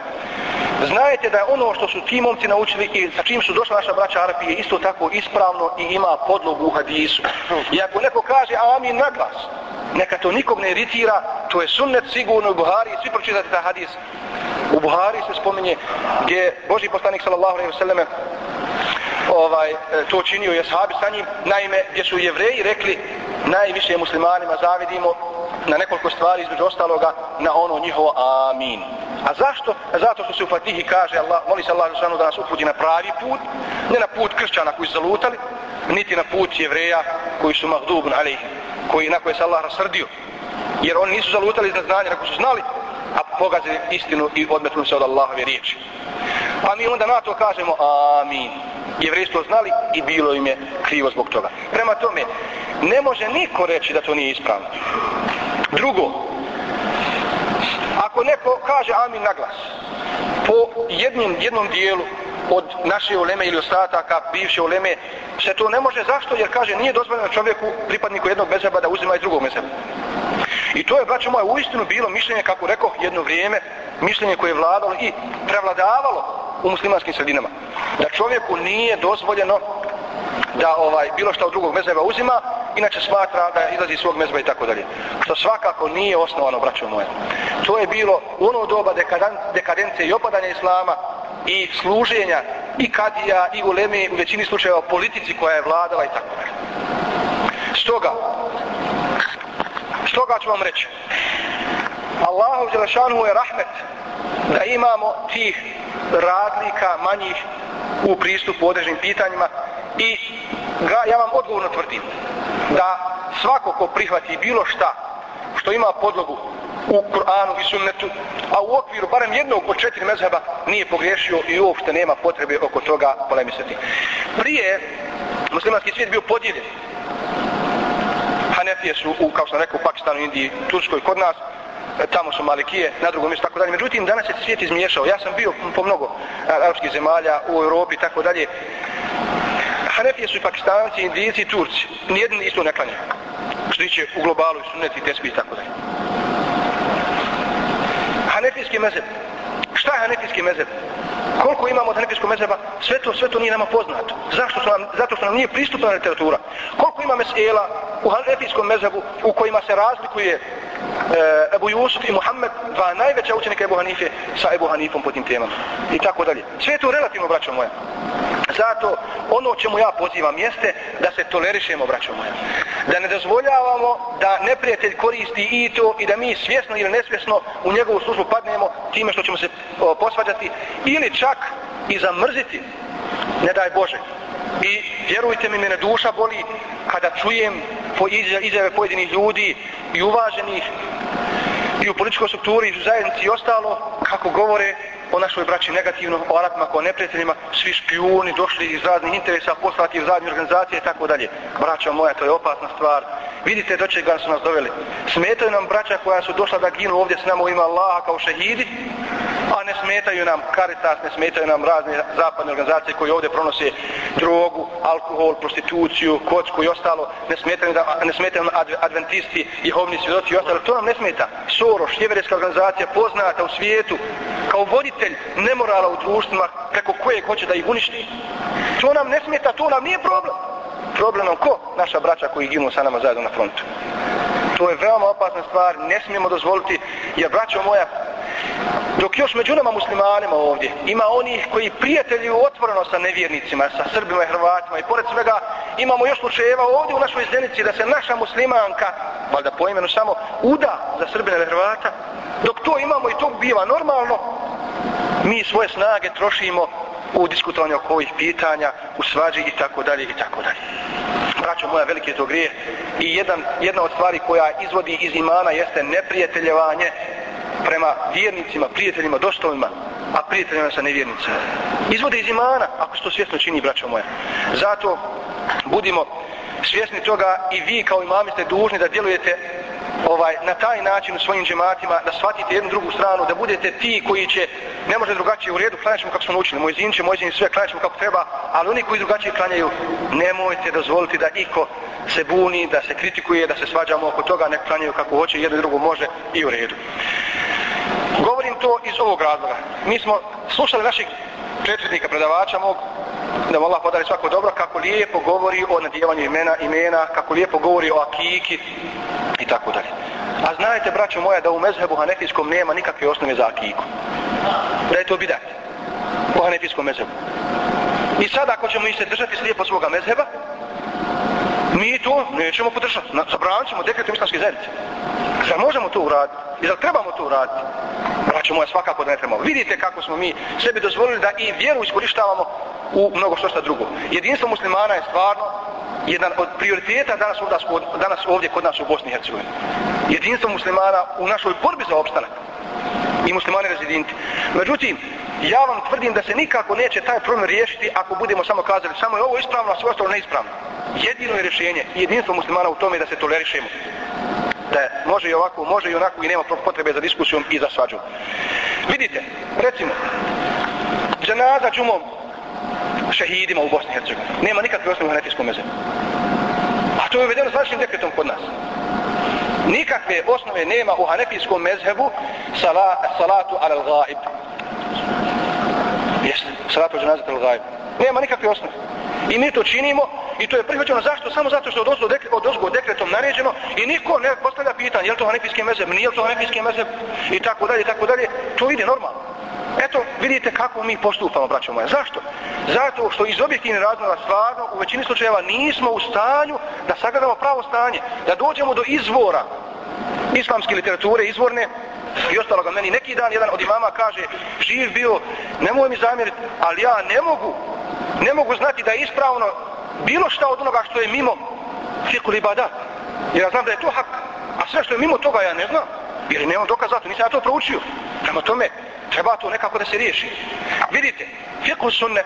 znajte da je ono što su ti momci naučili i sa čim su došla naša braća Arapi je isto tako ispravno i ima podlogu u hadisu. I ako neko kaže amin na glas, neka to nikom ne iritira, to je sunnet sigurno u Buhari, svi pročitate taj hadis. U Buhari se spominje gdje Boži poslanik sallallahu alejhi ve ovaj, to činio je sahabi sa njim, naime, gdje su jevreji rekli najviše muslimanima zavidimo na nekoliko stvari između ostaloga na ono njihovo amin. A zašto? Zato što se u Fatihi kaže Allah, moli se Allah da nas uputi na pravi put, ne na put kršćana koji su zalutali, niti na put jevreja koji su magdubun alih, koji na koje se Allah rasrdio. Jer oni nisu zalutali iz neznanja, nego su znali, a pogazili istinu i odmetnuli se od Allahove riječi. Pa mi onda na to kažemo amin. Jevreji to znali i bilo im je krivo zbog toga. Prema tome, ne može niko reći da to nije ispravno. Drugo, ako neko kaže amin na glas, po jednim, jednom dijelu od naše uleme ili ostataka bivše uleme, se to ne može. Zašto? Jer kaže nije dozvoljeno čovjeku, pripadniku jednog mezeba da uzima i drugog mezeba. I to je, braćo moje, uistinu bilo mišljenje, kako rekao, jedno vrijeme, mišljenje koje je vladalo i prevladavalo u muslimanskim sredinama. Da čovjeku nije dozvoljeno da ovaj bilo što od drugog mezheba uzima, inače smatra da izlazi iz svog mezheba i tako dalje. Što svakako nije osnovano, braćo moje. To je bilo u ono doba dekadencije i opadanja islama i služenja i kadija i uleme u većini slučajeva politici koja je vladala i tako dalje. Stoga, stoga ću vam reći, Allahu Đelešanu je rahmet da imamo tih razlika manjih u pristupu određenim pitanjima i ga, ja vam odgovorno tvrdim da svako ko prihvati bilo šta što ima podlogu u Kur'anu i sunnetu, a u okviru barem jednog od četiri mezheba nije pogriješio i uopšte nema potrebe oko toga polemisati. Prije muslimanski svijet bio podijeljen. Hanefije su, u, kao sam rekao, u Pakistanu, Indiji, Turskoj, kod nas, tamo su Malikije, na drugom mjestu, tako dalje. Međutim, danas je svijet izmiješao. Ja sam bio po mnogo arapskih zemalja u Europi, tako dalje. Hanefije su i Pakistanci, Indijci i Turci. Nijedni isto ne klanjaju. Što tiče u globalu i sunneti, tesbi i tako dalje. Hanefijski mezeb. Šta je Hanefijski mezeb? Koliko imamo od Hanefijskog mezeba? Sve to, sve to nije nama poznato. Zašto su nam, zato što nam nije pristupna literatura. Koliko ima mesela u Hanefijskom mezebu u kojima se razlikuje e, Ebu Jusuf i Muhammed, dva najveća učenika Ebu Hanife sa Ebu Hanifom po tim temama. I tako dalje. Sve je to relativno, braćo moja. Zato ono čemu ja pozivam jeste da se tolerišemo, braćo moja. Da ne dozvoljavamo da neprijatelj koristi i to i da mi svjesno ili nesvjesno u njegovu službu padnemo time što ćemo se posvađati ili čak i zamrziti, ne daj Bože. I vjerujte mi, mene duša boli kada čujem po izjave pojedinih ljudi i uvaženih i u političkoj strukturi i u zajednici i ostalo, kako govore o našoj braći negativno, o Arapima kao neprijateljima, svi špijuni došli iz raznih interesa, poslati u zadnje organizacije i tako dalje. Braća moja, to je opasna stvar. Vidite do čega su nas doveli. Smetaju nam braća koja su došla da ginu ovdje s nama u ima Allaha kao šehidi, a ne smetaju nam Caritas, ne smetaju nam razne zapadne organizacije koji ovdje pronose drogu, alkohol, prostituciju, kocku i ostalo. Ne smetaju, da, ne smetaju nam adventisti, jehovni svjedoci i ostalo. To nam ne smeta. Soros, jeverijska organizacija poznata u svijetu kao voditelj nemorala u društvima preko kojeg hoće da ih uništi. To nam ne smeta, to nam nije problem. Problem nam ko? Naša braća koji ginu sa nama zajedno na frontu. To je veoma opasna stvar, ne smijemo dozvoliti, jer braćo moja, dok još među nama muslimanima ovdje ima onih koji prijatelji otvoreno sa nevjernicima, sa Srbima i Hrvatima i pored svega imamo još slučajeva ovdje u našoj zenici da se naša muslimanka, valjda po imenu samo, uda za Srbina i Hrvata, dok to imamo i to biva normalno, mi svoje snage trošimo u diskutovanju oko ovih pitanja, u svađi i tako dalje i tako dalje. Braćo moja, veliki je to grije i jedan, jedna od stvari koja izvodi iz imana jeste neprijateljevanje prema vjernicima, prijateljima, dostojima, a prijateljima sa nevjernicima. Izvode iz imana, ako se to svjesno čini, braćo moja. Zato budimo svjesni toga i vi kao imami ste dužni da djelujete ovaj, na taj način u svojim džematima, da shvatite jednu drugu stranu, da budete ti koji će, ne može drugačije u redu, klanjaćemo kako smo naučili, moj zin će, moj zin sve, klanjaćemo kako treba, ali oni koji drugačije klanjaju, nemojte dozvoliti da iko se buni, da se kritikuje, da se svađamo oko toga, ne klanjaju kako hoće, jedno i drugo može i u redu. Govorim to iz ovog razloga. Mi smo slušali naših prethodnika predavača mog, da mu Allah podari svako dobro, kako lijepo govori o nadjevanju imena, imena, kako lijepo govori o akiki i tako dalje. A znajte, braćo moja, da u mezhebu hanefijskom nema nikakve osnove za akiku. Da je to bidat. U hanefijskom mezhebu. I sada ako ćemo i se držati slijepo svoga mezheba, mi to nećemo podržati. Zabranit ćemo dekretom islamske zajednice. Zar možemo to uraditi? I zar trebamo to uraditi? Braćo moja, svakako da ne trebamo. Vidite kako smo mi sebi dozvolili da i vjeru iskorištavamo u mnogo što šta drugo. Jedinstvo muslimana je stvarno jedan od prioriteta danas ovdje, danas ovdje kod nas u Bosni i Hercegovini. Jedinstvo muslimana u našoj borbi za opstanak i muslimani rezidenti. Međutim, ja vam tvrdim da se nikako neće taj problem riješiti ako budemo samo kazali samo je ovo ispravno, a sve ostalo neispravno. Jedino je rješenje jedinstvo muslimana u tome da se tolerišemo. Da može i ovako, može i onako i nema potrebe za diskusijom i za svađu. Vidite, recimo, dženaza džumom šehidima u Bosni i Hercegovini. Nema nikakve osnovu u hanetijskom mezebu. A to je uvedeno zvaničnim dekretom kod nas. Nikakve osnove nema u hanefijskom mezhebu sala, salatu al gaib. Jeste, salatu al gaib. Nema nikakve osnove. I mi to činimo i to je prihvaćeno zašto? Samo zato što je od dekretom naređeno i niko ne postavlja pitanje je li to hanefijski mezheb, nije li to hanefijski mezheb i tako dalje, i tako dalje. To ide normalno. Eto, vidite kako mi postupamo, braćo moja. Zašto? Zato što iz objektivnih razloga stvarno u većini slučajeva nismo u stanju da sagledamo pravo stanje, da dođemo do izvora islamske literature izvorne i ostalo ga meni. Neki dan jedan od imama kaže živ bio, nemoj mi zamjeriti ali ja ne mogu ne mogu znati da je ispravno bilo šta od onoga što je mimo fiqul ibadat jer ja znam da je to hak a sve što je mimo toga ja ne znam jer nemam dokaz za to, nisam ja to proučio. Prema tome treba to nekako da se riješi. Vidite, fiqul sunne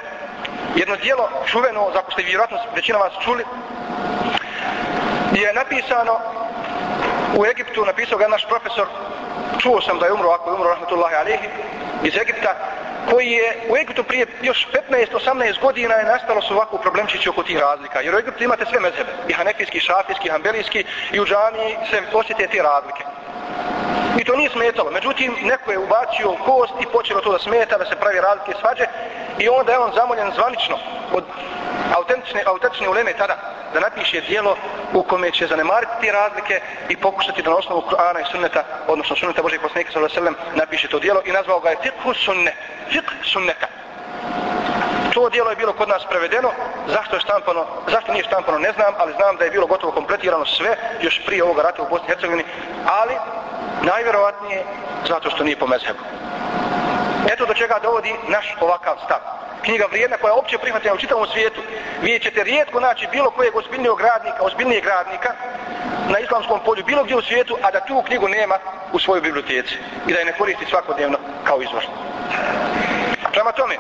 jedno dijelo čuveno, za ste vjerojatno većina vas čuli je napisano u Egiptu napisao ga naš profesor čuo sam da je umro ako je umro rahmetullahi alihi iz Egipta koji je u Egiptu prije još 15-18 godina je nastalo su ovako problemčići oko tih razlika. Jer u Egiptu imate sve mezhebe i hanefijski, šafijski, hambelijski i u se osjete te razlike. I to nije smetalo. Međutim neko je ubacio kost i počelo to da smeta da se pravi razlike svađe i onda je on zamoljen zvanično od autentične, autentične uleme tada da napiše dijelo u kome će zanemariti te razlike i pokušati da na osnovu Kur'ana i sunneta, odnosno sunneta Božeg poslanika sallallahu alejhi ve napiše to dijelo i nazvao ga je fiqh sunne, fiqh sunneta. To dijelo je bilo kod nas prevedeno, zašto je štampano, zašto nije štampano ne znam, ali znam da je bilo gotovo kompletirano sve još prije ovoga rata u Bosni i Hercegovini, ali najvjerovatnije zato što nije po mezhebu. Eto do čega dovodi naš ovakav stav knjiga vrijedna koja je opće prihvatena u čitavom svijetu. Vi ćete rijetko naći bilo kojeg ozbiljnijeg radnika, ozbiljnijeg radnika na islamskom polju, bilo gdje u svijetu, a da tu knjigu nema u svojoj biblioteci i da je ne koristi svakodnevno kao izvor. Prema tome,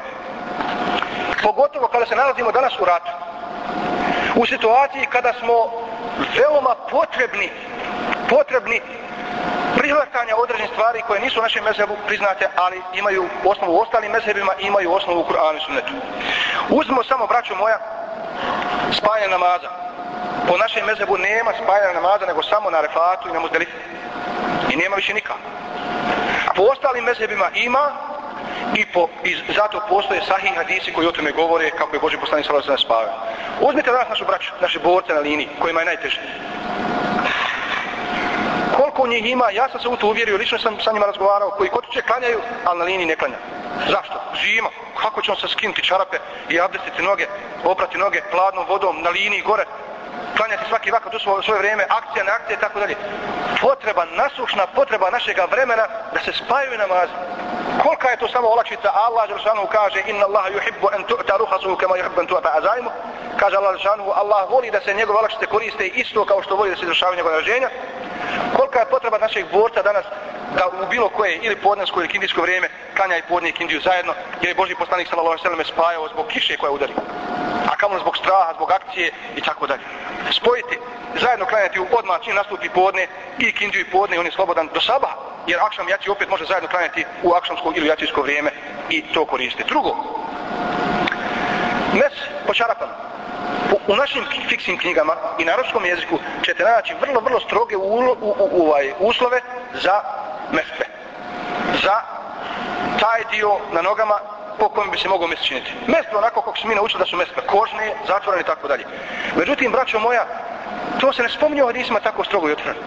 pogotovo kada se nalazimo danas u ratu, u situaciji kada smo veoma potrebni, potrebni prihvatanja određenih stvari koje nisu u našem mezhebu priznate, ali imaju osnovu u ostalim mezhebima i imaju osnovu u Kur'anu i sunnetu. Uzmimo samo, braćo moja, spajanje namaza. Po našem mezhebu nema spajanja namaza, nego samo na refatu i na muzdelifu. I nema više nikak. Po ostalim mezhebima ima, i, po, i zato postoje sahih hadisi koji o tome govore kako je Boži poslanik sallallahu alejhi ve sellem spavao. Uzmite danas našu braću, naše borce na liniji, kojima je najteže koliko njih ima, ja sam se u to uvjerio, lično sam sa njima razgovarao, koji kod će klanjaju, ali na liniji ne klanja. Zašto? Zima. Kako ćemo se skinuti čarape i abdestiti noge, oprati noge pladnom vodom na liniji gore, klanjati svaki vakat u svoje, svoje vrijeme, akcija, na akcije, tako dalje. Potreba, nasušna potreba našega vremena da se spajaju namazi. Kolika je to samo olakšica? Allah Želšanu kaže Inna Allah yuhibbu an tu'ta ruhasuhu kama yuhibbu an tu'ta azaimu. Kaže Allah Želšanu, Allah voli da se njegove olakšice koriste isto kao što voli da se izvršavaju njegove raženja. Kolika je potreba našeg borca danas da u bilo koje ili podnesko ili kindijsko vrijeme klanja i podnije kindiju zajedno jer je Boži poslanik sallallahu alejhi ve spajao zbog kiše koja udari kamo zbog straha zbog akcije i tako dalje. Spojiti zajedno klanjati u odmah čim nastupi podne i kindiju i podne on je slobodan do saba jer akšam jači opet može zajedno klanjati u akšamsko ili jačijsko vrijeme i to koristiti. Drugo mes po čarapama u našim fiksnim knjigama i na arabskom jeziku ćete naći vrlo, vrlo stroge u, u, u, ovaj, uslove za mespe. Za taj dio na nogama po kojem bi se mogao mes činiti. Mespe onako kako smo mi naučili da su mespe kožne, zatvorene i tako dalje. Međutim, braćo moja, to se ne spominje u hadisima tako strogo i otvoreno.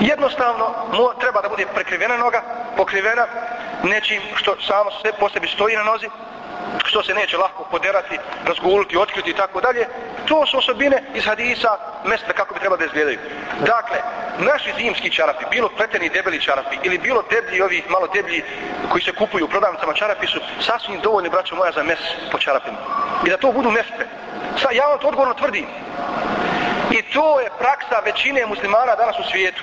Jednostavno, mo, treba da bude prekrivena noga, pokrivena nečim što samo sve po sebi stoji na nozi, što se neće lahko poderati, razguliti, otkriti i tako dalje. To su osobine iz hadisa mestre kako bi trebalo da izgledaju. Dakle, naši zimski čarapi, bilo pleteni debeli čarapi ili bilo deblji ovi malo deblji koji se kupuju u prodavnicama čarapi su sasvim dovoljni, braćo moja, za mes po čarapima. I da to budu mestre. Sa, ja vam to odgovorno tvrdim. I to je praksa većine muslimana danas u svijetu.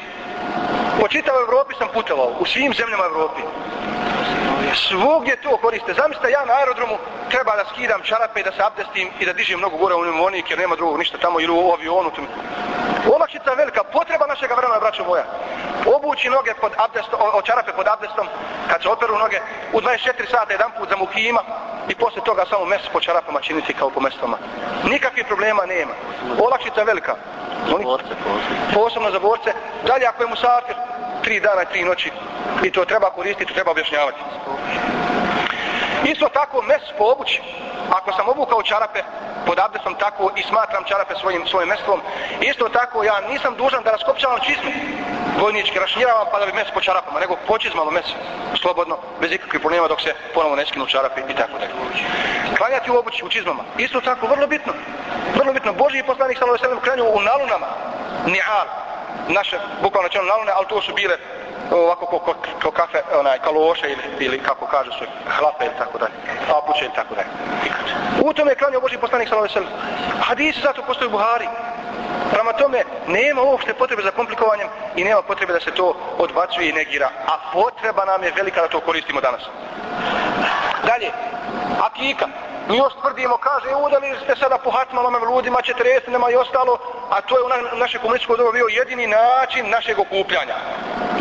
Po čitavoj Evropi sam putovao, u svim zemljama Evropi. Svugdje to koriste. Zamislite, ja na aerodromu treba da skidam čarape, da se abdestim i da dižem mnogo gore u pneumonik jer nema drugog ništa tamo ili u avionu. Olakšica velika, potreba našega vremena, braćo moja. Obući noge pod abdestom, o, čarape pod abdestom, kad se operu noge, u 24 sata jedan put za mukima i posle toga samo mes po čarapama činiti kao po mestama. Nikakvih problema nema. Olakšica velika. Oni, borce, posebno za borce. Dalje ako je musafir, tri dana i tri noći i to treba koristiti, treba objašnjavati. Isto tako mes po obući. Ako sam obukao čarape pod abdesom tako i smatram čarape svojim, svojim mestvom, isto tako ja nisam dužan da raskopčavam čizmu vojnički, rašnjiravam pa da bi mes po čarapama, nego počizmalo mes slobodno, bez ikakvih problema dok se ponovo ne skinu čarape i tako dalje. Klanjati u obući, u čizmama. Isto tako, vrlo bitno. Vrlo bitno. Božji poslanik sallallahu alejhi ve u nalunama. Ni'al. Naše bukvalno čelo nalune, ali to su bile ovako ko, ko kafe, onaj, kaloše ili, ili kako kažu su hlape ili tako dalje, papuče ili tako dalje. U tome je klanio Boži poslanik sallallahu alejhi. Hadisi zato postoji u Buhari. Prema tome, nema uopšte potrebe za komplikovanjem i nema potrebe da se to odbacuje i negira. A potreba nam je velika da to koristimo danas. Dalje, akika. Mi još tvrdimo, kaže, udali ste sada po hatmalama, ljudima, četiresinama i ostalo, a to je u na, naše komunističko doba bio jedini način našeg okupljanja.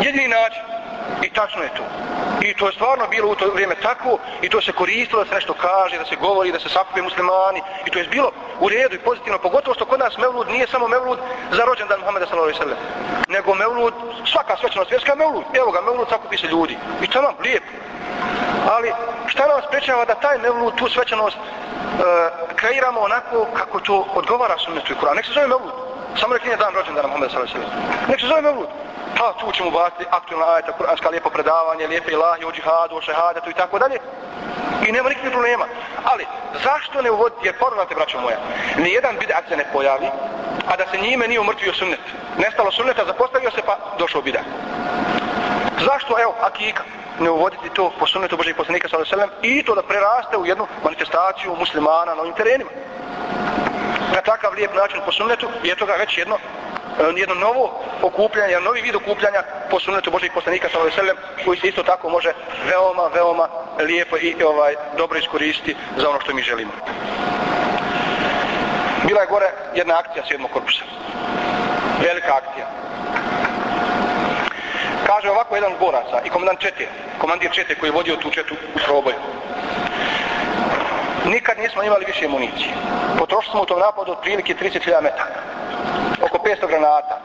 Jedini način. I tačno je to. I to je stvarno bilo u to vrijeme tako i to se koristilo da se nešto kaže, da se govori, da se sakupe muslimani i to je bilo u redu i pozitivno, pogotovo što kod nas Mevlud nije samo Mevlud za rođendan Muhammeda sallallahu alejhi nego Mevlud svaka svečanost vjerska Mevlud. Evo ga Mevlud sakupi se ljudi. I tamo lijep. Ali šta nas sprečava da taj Mevlud tu svečanost e, kreiramo onako kako to odgovara sunnetu i Kur'anu. Nek se zove Mevlud. Samo rekli je dan rođendana Muhammeda sallallahu alejhi ve sellem. Nek se zove Mevlud pa tu ćemo baciti aktualna ajeta, kuranska lijepo predavanje, lijepe ilahi o džihadu, o šehadetu i tako dalje. I nema nikakvih problema. Ali, zašto ne uvoditi, jer porodate, braćo moja, nijedan bidat se ne pojavi, a da se njime nije umrtvio sunnet. Nestalo sunneta, zapostavio se, pa došao bidat. Zašto, evo, akika, ne uvoditi to po sunnetu Božeg poslanika sallallahu i to da preraste u jednu manifestaciju muslimana na ovim terenima. Na takav lijep način po sunnetu je toga već jedno jedno novo okupljanje, jedan novi vid okupljanja po sunnetu Božih poslanika sallallahu koji se isto tako može veoma veoma lijepo i ovaj dobro iskoristiti za ono što mi želimo. Bila je gore jedna akcija sedmog korpusa. Velika akcija. Kaže ovako jedan boraca i komandant čete, komandir čete koji je vodio tu četu u proboju. Nikad nismo imali više municije. Potrošili smo u tom napadu otprilike 30.000 metara oko 500 granata.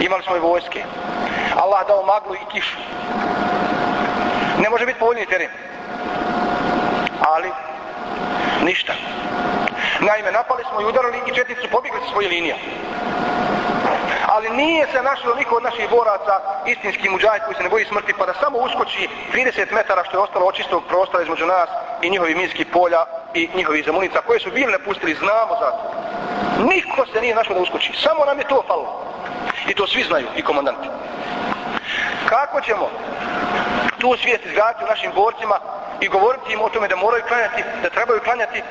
Imali smo i vojske. Allah dao maglu i kišu. Ne može biti povoljniji teren. Ali, ništa. Naime, napali smo i udarali i četnici su pobjegli sa svoje linije. Ali nije se našlo niko od naših boraca, istinski muđajt koji se ne boji smrti, pa da samo uskoči 30 metara što je ostalo očistog prostora između nas i njihovi minski polja i njihovi zamunica koje su bili napustili, znamo za to. Niko se nije našao da uskoči. Samo nam je to falo. I to svi znaju, i komandanti. Kako ćemo tu svijest izgraditi u našim borcima i govoriti im o tome da moraju klanjati, da trebaju klanjati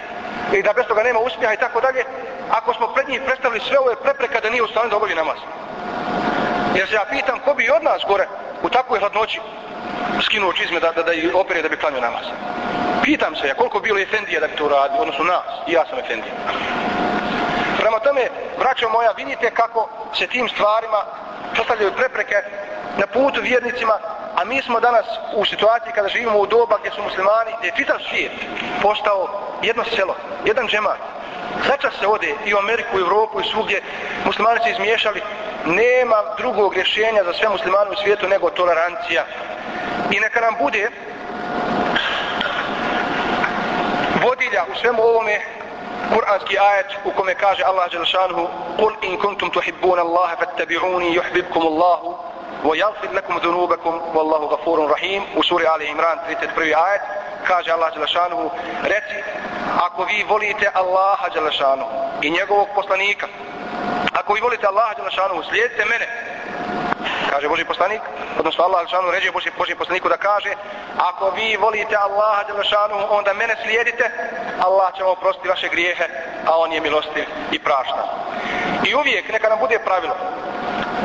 i da bez toga nema uspjeha i tako dalje, ako smo pred njih predstavili sve ove prepreka da nije u stanju da obavi namaz. Jer se ja pitam ko bi od nas gore u takvoj hladnoći skinuo čizme da, da, da i opere da bi klanio namaz. Pitam se ja koliko bilo Efendija da bi to odnosno nas, i ja sam Efendija. Prema tome, braćo moja, vidite kako se tim stvarima postavljaju prepreke na putu vjernicima, a mi smo danas u situaciji kada živimo u doba gdje su muslimani, gdje je čitav svijet postao jedno selo, jedan džemat. Začas se ode i u Ameriku, i u Evropu, i svugdje. Muslimani se izmiješali. Nema drugog rješenja za sve muslimane u svijetu nego tolerancija. I neka nam bude vodilja u svemu ovome kuranski ajet u kome kaže Allah Đelšanhu kuntum tuhibbun Allahe fattabi'uni yuhbibkum Allahu وَيَغْفِرْ لَكُمْ ذُنُوبَكُمْ وَاللَّهُ غَفُورٌ رَحِيمٌ U suri Ali Imran 31. ajet kaže Allah Đelešanuhu reci ako vi volite Allaha Đelešanuhu i njegovog poslanika ako vi volite Allaha Đelešanuhu slijedite mene kaže Boži poslanik, odnosno Allah Đelešanu ređe Boži, Boži poslaniku da kaže ako vi volite Allaha Đelešanu onda mene slijedite Allah će vam oprostiti vaše grijehe a on je milostiv i prašta i uvijek neka nam bude pravilo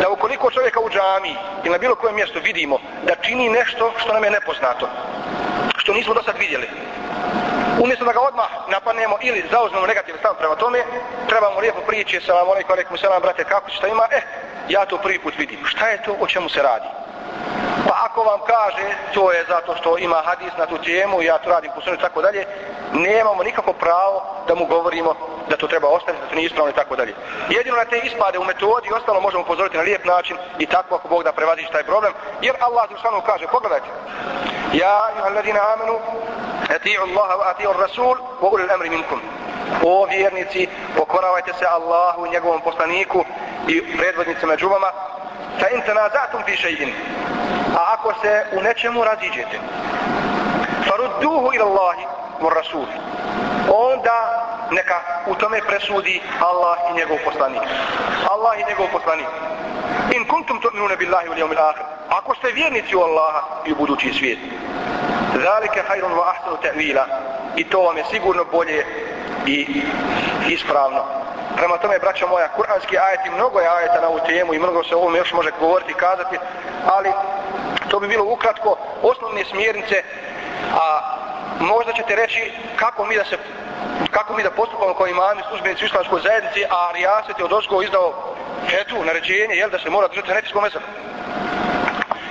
da ukoliko čovjeka u džami ili na bilo kojem mjestu vidimo da čini nešto što nam je nepoznato što nismo do sad vidjeli umjesto da ga odmah napadnemo ili zauzmemo negativni stav prema tome, trebamo lijepo prići, salam alaikum, alaikum, salam, brate, kako će šta ima, eh, ja to prvi put vidim. Šta je to, o čemu se radi? Pa ako vam kaže, to je zato što ima hadis na tu temu, ja to radim po sunu i tako dalje, nemamo nikako pravo da mu govorimo da to treba ostaviti, da to nije ispravno i tako dalje. Jedino na te ispade u metodi i ostalo možemo upozoriti na lijep način i tako ako Bog da prevaziš taj problem. Jer Allah Zrušanu kaže, pogledajte, Ja, juha alladina amenu, ati'u Allaha ati'u Rasul, wa ulil amri minkum. O vjernici, pokoravajte se Allahu njegovom poslaniku i predvodnicima među vama, fa in tanazatum fi shay'in. A ako se u nečemu raziđete, farudduhu ila Allahi wa Rasul. Onda neka u tome presudi Allah i njegov poslanik. Allah i njegov poslanik. In kuntum tu'minuna billahi wal yawmil akhir. Ako ste vjernici u Allaha i u budući svijet. Zalike hayrun wa ahsanu ta'wila. I to vam je sigurno bolje i ispravno. Prema tome, braćo moja, kuranski ajeti, mnogo je ajeta na ovu temu i mnogo se o ovome još može govoriti i kazati, ali to bi bilo ukratko osnovne smjernice, a možda ćete reći kako mi da se kako mi da postupamo kao imami službenici u islamskoj zajednici, a Rijaset je od Osko izdao fetu, naređenje, jel da se mora držati netijskom meseru.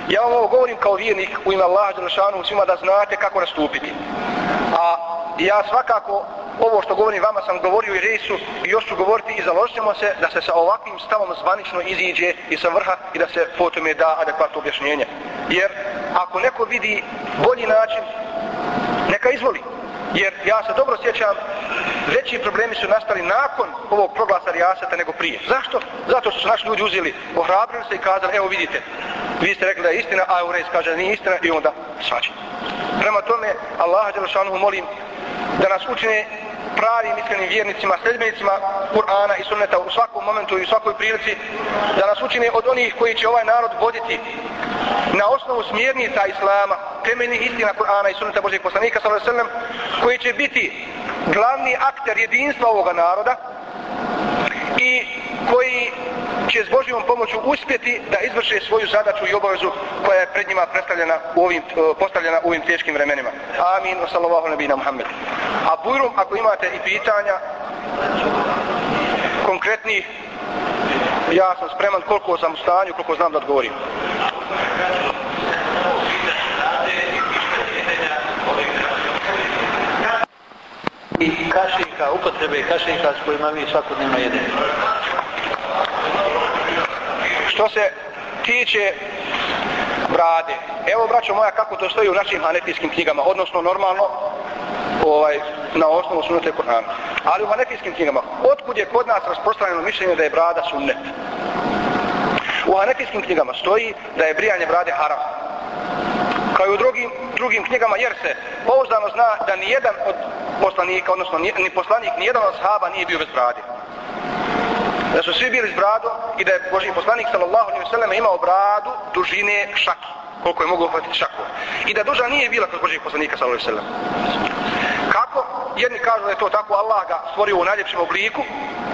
Ja vam ovo govorim kao vjernik u ime Allaha Đelešanu svima da znate kako nastupiti. A ja svakako ovo što govorim vama sam govorio i resu i još ću govoriti i založit se da se sa ovakvim stavom zvanično iziđe i sa vrha i da se potom je da adekvatno objašnjenje. Jer ako neko vidi bolji način, neka izvoli. Jer ja se dobro sjećam, veći problemi su nastali nakon ovog proglasa Rijaseta nego prije. Zašto? Zato što su naši ljudi uzeli, ohrabrili se i kazali, evo vidite, vi ste rekli da je istina, a Eurejs kaže da nije istina i onda svađi. Prema tome, Allaha Đelešanuhu molim da nas učine pravim iskrenim vjernicima, sledbenicima Kur'ana i sunneta u svakom momentu i u svakoj prilici, da nas učine od onih koji će ovaj narod voditi na osnovu smjernica Islama, temeljnih istina Kur'ana i sunneta Božeg poslanika, sallam, koji će biti glavni akter jedinstva ovoga naroda i koji će s Božjom pomoću uspjeti da izvrše svoju zadaću i obavezu koja je pred njima predstavljena u ovim, postavljena u ovim teškim vremenima. Amin. Sallallahu nabina Muhammed. A bujrum, ako imate i pitanja konkretnih, ja sam spreman koliko sam u stanju, koliko znam da odgovorim. i kašika, upotrebe kašika s kojima vi svakodnevno. Što se tiče brade, evo braćo moja kako to stoji u našim hanefijskim knjigama, odnosno normalno ovaj, na osnovu sunnete Kur'ana. Ali u hanefijskim knjigama, otkud je kod nas rasprostranjeno mišljenje da je brada sunnet? U hanefijskim knjigama stoji da je brijanje brade haram. Kao i u drugim, drugim knjigama, jer se pouzdano zna da ni jedan od poslanika, odnosno ni, ni poslanik, ni jedan od sahaba nije bio bez brade. Da su svi bili s bradom i da je Boži poslanik sallallahu alaihi sallam imao bradu dužine šaki, koliko je mogao hvatiti šaku. I da duža nije bila kod Božih poslanika sallallahu alaihi sallam. Kako? Jedni kažu da je to tako Allah ga stvorio u najljepšem obliku,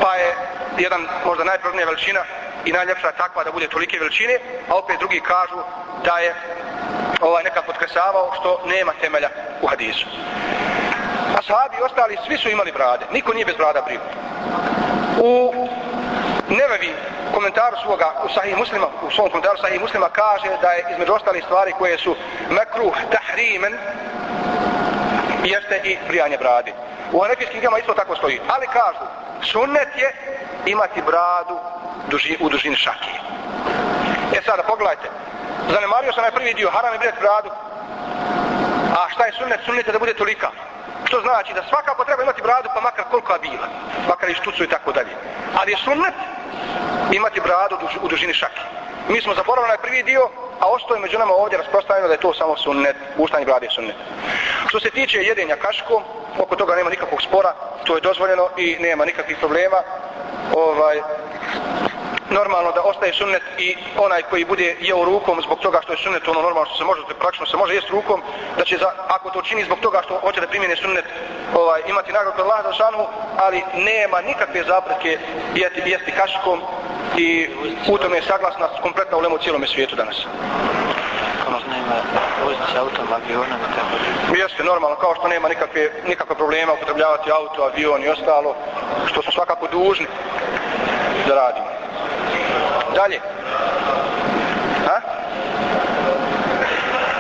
pa je jedan možda najprvnija veličina i najljepša takva da bude tolike veličine, a opet drugi kažu da je ovaj neka potkresavao što nema temelja u hadisu. A sahabi i ostali svi su imali brade. Niko nije bez brada brigu. U Nevevi komentaru svoga u Sahih Muslima, u svom komentaru Sahih Muslima kaže da je između ostali stvari koje su mekruh tahrimen jeste i brijanje brade. U hanefijskim knjigama isto tako stoji. Ali kažu, sunnet je imati bradu duži, u dužini šake. E sada, pogledajte. Zanemario sam na prvi dio, haram je brijati bradu. A šta je sunnet? Sunnet je da bude tolika. Što znači da svakako treba imati bradu pa makar koliko bila. Makar i štucu i tako dalje. Ali je sunnet imati bradu u dužini šake. Mi smo zaboravili na prvi dio, a osto je među nama ovdje rasprostavljeno da je to samo sunnet, uštanje brade sunnet. Što se tiče jedenja kaškom, oko toga nema nikakvog spora, to je dozvoljeno i nema nikakvih problema. Ovaj, normalno da ostaje sunnet i onaj koji bude jeo rukom zbog toga što je sunnet ono normalno što se može praktično se može jesti rukom da će za, ako to čini zbog toga što hoće da primjene sunnet ovaj imati nagradu kod Allaha šanu ali nema nikakve zapreke jesti, jesti kašikom i u tome je saglasna kompletna ulema u cijelom svijetu danas. Možda ima voziti autom, avionom i tako. Jeste normalno, kao što nema nikakve, nikakve problema upotrebljavati auto, avion i ostalo, što smo svakako dužni da radimo. Dalje. Ha?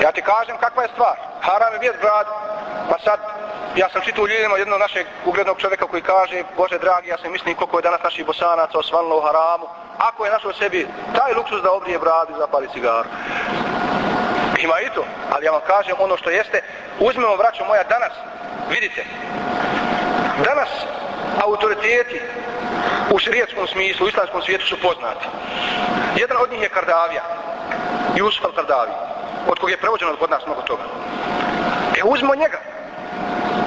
Ja ti kažem kakva je stvar. Haram je vijest brad, pa sad ja sam čitao ljudima jednog našeg uglednog čovjeka koji kaže Bože dragi, ja sam mislim koliko je danas naših bosanaca osvanilo u haramu. Ako je našao sebi taj luksus da obrije bradu i zapali cigaru. Ima i to, ali ja vam kažem ono što jeste, uzmemo vraću moja danas, vidite, danas autoriteti u širijetskom smislu, u islamskom svijetu su poznati. Jedan od njih je Kardavija, Jusuf al-Kardavi, od kog je prevođeno kod nas mnogo toga. E uzmimo njega,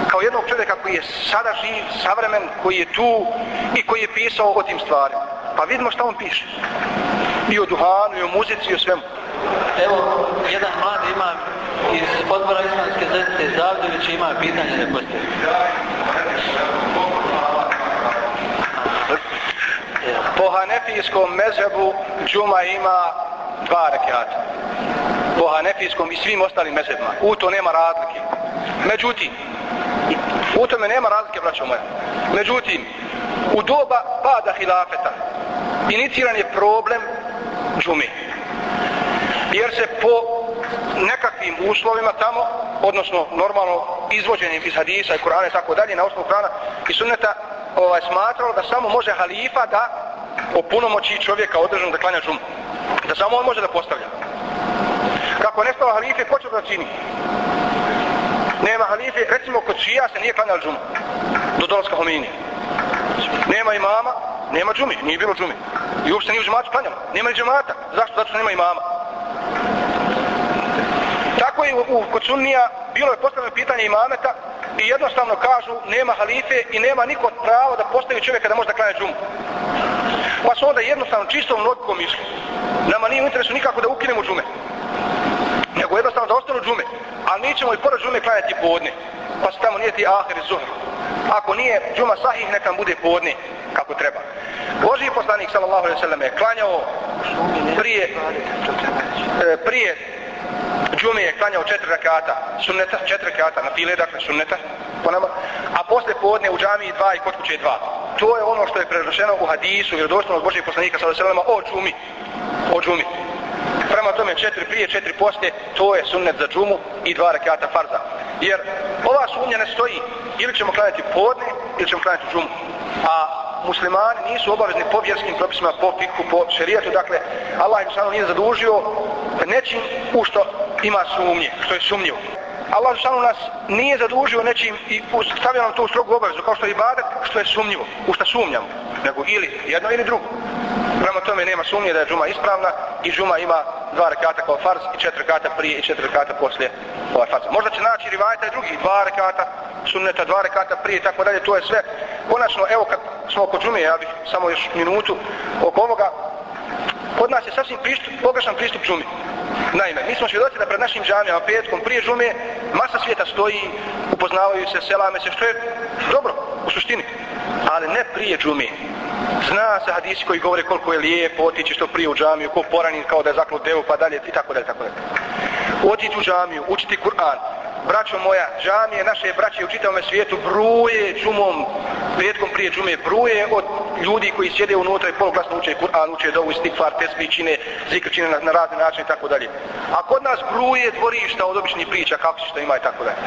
kao jednog čovjeka koji je sada živ, savremen, koji je tu i koji je pisao o tim stvarima. Pa vidimo šta on piše. I o duhanu, i o muzici, i o svemu. Evo, jedan mladi imam iz odbora islamske zajednice Zavdović ima pitanje da postoji. Po hanefijskom mezhebu džuma ima dva rekiata. Po hanefijskom i svim ostalim mezhebima. U to nema razlike. Međutim, u tome nema razlike, braćo moja. Međutim, u doba pada hilafeta iniciran je problem džume. Jer se po nekakvim uslovima tamo, odnosno normalno izvođenjem iz hadisa i Kur'ana i tako dalje, na osnovu Kur'ana i sunneta, ovaj, smatralo da samo može halifa da opunomoći čovjeka održan da klanja džumu. Da samo on može da postavlja. Kako je nestalo halife, ko će da čini? Nema halife, recimo kod šija se nije klanjala džuma. Do dolaska Hominije. Nema imama, nema džumi, nije bilo džumi. I uopšte nije u džematu klanjalo. Nema ni džemata. Zašto? Zato što nema imama. Tako je u, kod sunnija bilo je postavljeno pitanje imameta i jednostavno kažu nema halife i nema niko pravo da postavi čovjeka da može da klanja džumu. Pa su onda jednostavno čistom logikom išli. Nama nije u interesu nikako da ukinemo džume. Nego jednostavno da ostanu džume. Ali mi ćemo i pored džume klanjati podne. Pa se tamo nije ti ahir i zuhr. Ako nije džuma sahih, neka bude podne kako treba. Boži poslanik sallallahu alejhi ve sellem je klanjao prije e, prije džume je klanjao četiri rakata, sunneta, četiri rakata, na file, dakle sunneta, po nama, a posle podne u džamiji dva i kod kuće dva. To je ono što je prenošeno u hadisu, vjerodostojno od Božih poslanika ve sellem o džumi, o džumi. Prema tome četiri prije, četiri poslije, to je sunnet za džumu i dva rakata farza. Jer ova sumnja ne stoji, ili ćemo klanjati podne, ili ćemo klanjati džumu. A muslimani nisu obavezni po vjerskim propisima, po fikhu, po šerijatu, dakle, Allah im samo nije zadužio nečim u što ima sumnje, što je sumnjivo. Allah samo nas nije zadužio nečim i stavio nam to u strogu obavezu, kao što je ibadet, što je sumnjivo, u što sumnjamo, nego ili jedno ili drugo. Prema tome nema sumnje da je džuma ispravna i džuma ima dva rekata kao farz i četiri rekata prije i četiri rekata poslije ovaj farz. Možda će naći rivajta i drugi, dva rekata sunneta, dva rekata prije i tako dalje, to je sve. Konačno, evo kad smo oko džume, ja bih samo još minutu oko ovoga, kod nas je sasvim pristup, pogrešan pristup džumi. Naime, mi smo svjedoci da pred našim džamijama petkom prije džume masa svijeta stoji, upoznavaju se, selame se, što je dobro u suštini, ali ne prije džume. Zna se hadisi koji govore koliko je lijepo otići što prije u džamiju, ko poranin kao da je zaklut devu pa dalje i tako dalje, tako dalje. Otići u džamiju, učiti Kur'an, braćo moja, džamije naše braće u čitavom svijetu bruje džumom, petkom prije džume, bruje od ljudi koji sjede unutra i poluglasno uče Kur'an, uče dovu, stikfar, tesbih, čine, zikr čine na, na razne načine i tako dalje. A kod nas bruje dvorišta od običnih priča, kako se što ima i tako dalje.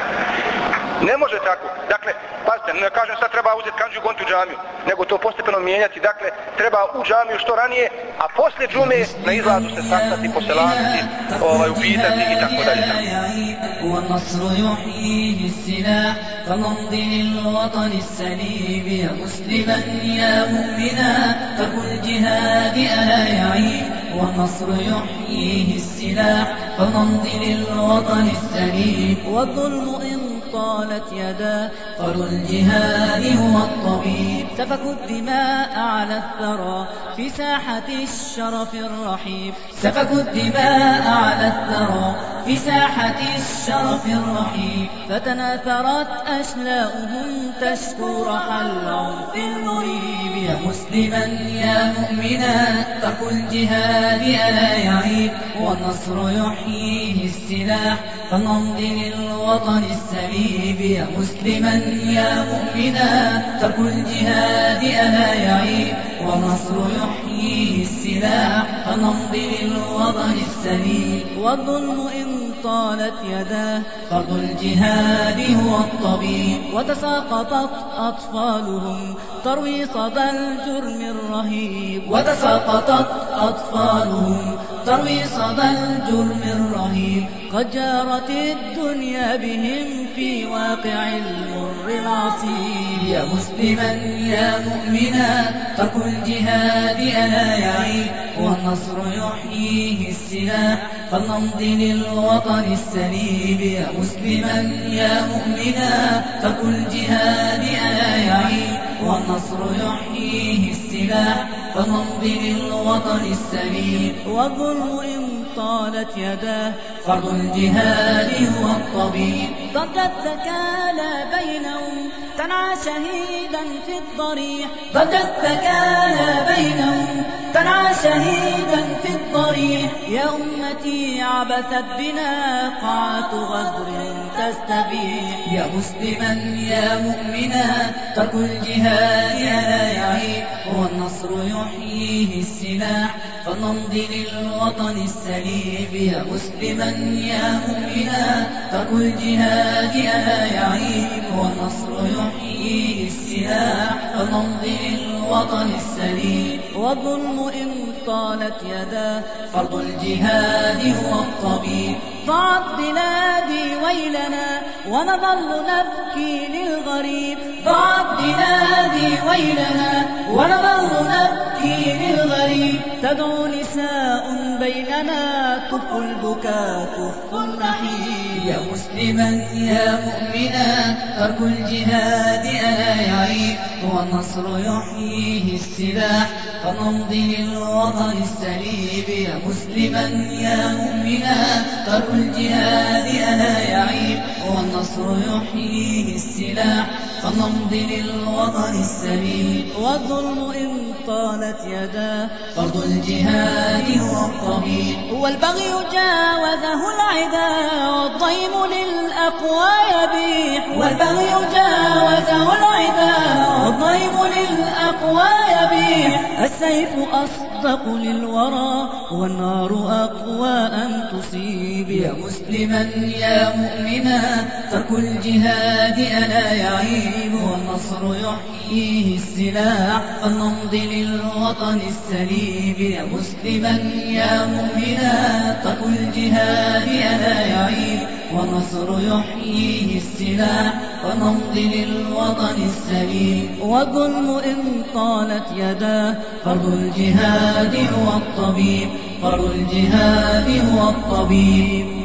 Ne može tako. Dakle, pazite, ne kažem sad treba uzeti kanđu gonti u džamiju, nego to postepeno mijenjati. Dakle, treba u džamiju što ranije, a posle džume na izlazu se sastati, poselaniti, ovaj, upitati i tako dalje. يحييه السلاح فمضي للوطن السليم يا مسلما يا مؤمنا فكل جهاد ألا يعيب والنصر يحييه السلاح فنمضي للوطن السليم والظلم إن طالت يداه فرض الجهاد هو الطبيب. سفكوا الدماء على الثرى في ساحة الشرف الرحيم. سفكوا الدماء على الثرى في ساحة الشرف الرحيم. فتناثرت أشلاؤهم تشكو رحى العنف المريب. يا مسلما يا مؤمنا ترك الجهاد ألا يعيب. والنصر يحييه السلاح. فنظم للوطن السبيب يا مسلما يا مؤمنا فكل جهادي أنا يعيب ومصر يحيى يحييه السلاح فنمضي للوطن السليم. والظلم إن طالت يداه. فرض الجهاد هو الطبيب. وتساقطت أطفالهم. تروي صدى الجرم الرهيب. وتساقطت أطفالهم. تروي صدى الجرم الرهيب. قد جارت الدنيا بهم في واقع المر العصيب. يا مسلما يا مؤمنا ترك الجهاد يعيد والنصر يحييه السلاح فلنمض للوطن السليم. يا مسلما يا مؤمنا فكل جهاد لا يعيد والنصر يحييه السلاح السلاح فنمضي للوطن السليم والظلم إن طالت يداه فرض الجهاد هو الطبيب. ضجت تكالى بينهم تنعى شهيدا في الضريح. ضجت تكالى بينهم تنعى شهيدا في الضريح. يا أمتي عبثت بنا قاعة غدر. تستبيح يا مسلما يا مؤمنا ترك الجهاد لا يعيب والنصر يحييه السلاح. فنمضي للوطن السليم يا مسلما يا مؤمنا ترك الجهاد ألا يعيب والنصر يحييه السلاح. فنمضي للوطن السليم والظلم إن طالت يداه فرض الجهاد هو الطبيب. ضاعت بلادي ويلنا ونظل نبكي للغريب. ضاعت بلادي ويلنا ونظل نبكي للغريب. تدعو نساء بيننا كف البكاء كف النحيب يا مسلما يا مؤمنا ترك الجهاد ألا يعيب والنصر يحييه السلاح. فنمضي للوطن السليم. يا مسلما يا مؤمنا ترك الجهاد ألا يعيب والنصر يحييه السلاح فنمضي للوطن السليم والظلم إن طالت يداه فرض الجهاد هو الطبيب والبغي جاوزه العدا والضيم للأقوى يبيح. والبغي جاوزه العدا والضيم للأقوى يبيح. السيف أصدق للورى والنار أقوى أن تصيب. يا مسلما يا مؤمنا ترك الجهاد ألا يعيب والنصر يحييه السلاح. فلنمضي للوطن السليم يا مسلما يا مؤمنا. ترك الجهاد ألا يعيب والنصر يحييه السلاح. فنمضي للوطن السليم والظلم إن طالت يداه فرض الجهاد هو الطبيب. فرض الجهاد هو الطبيب.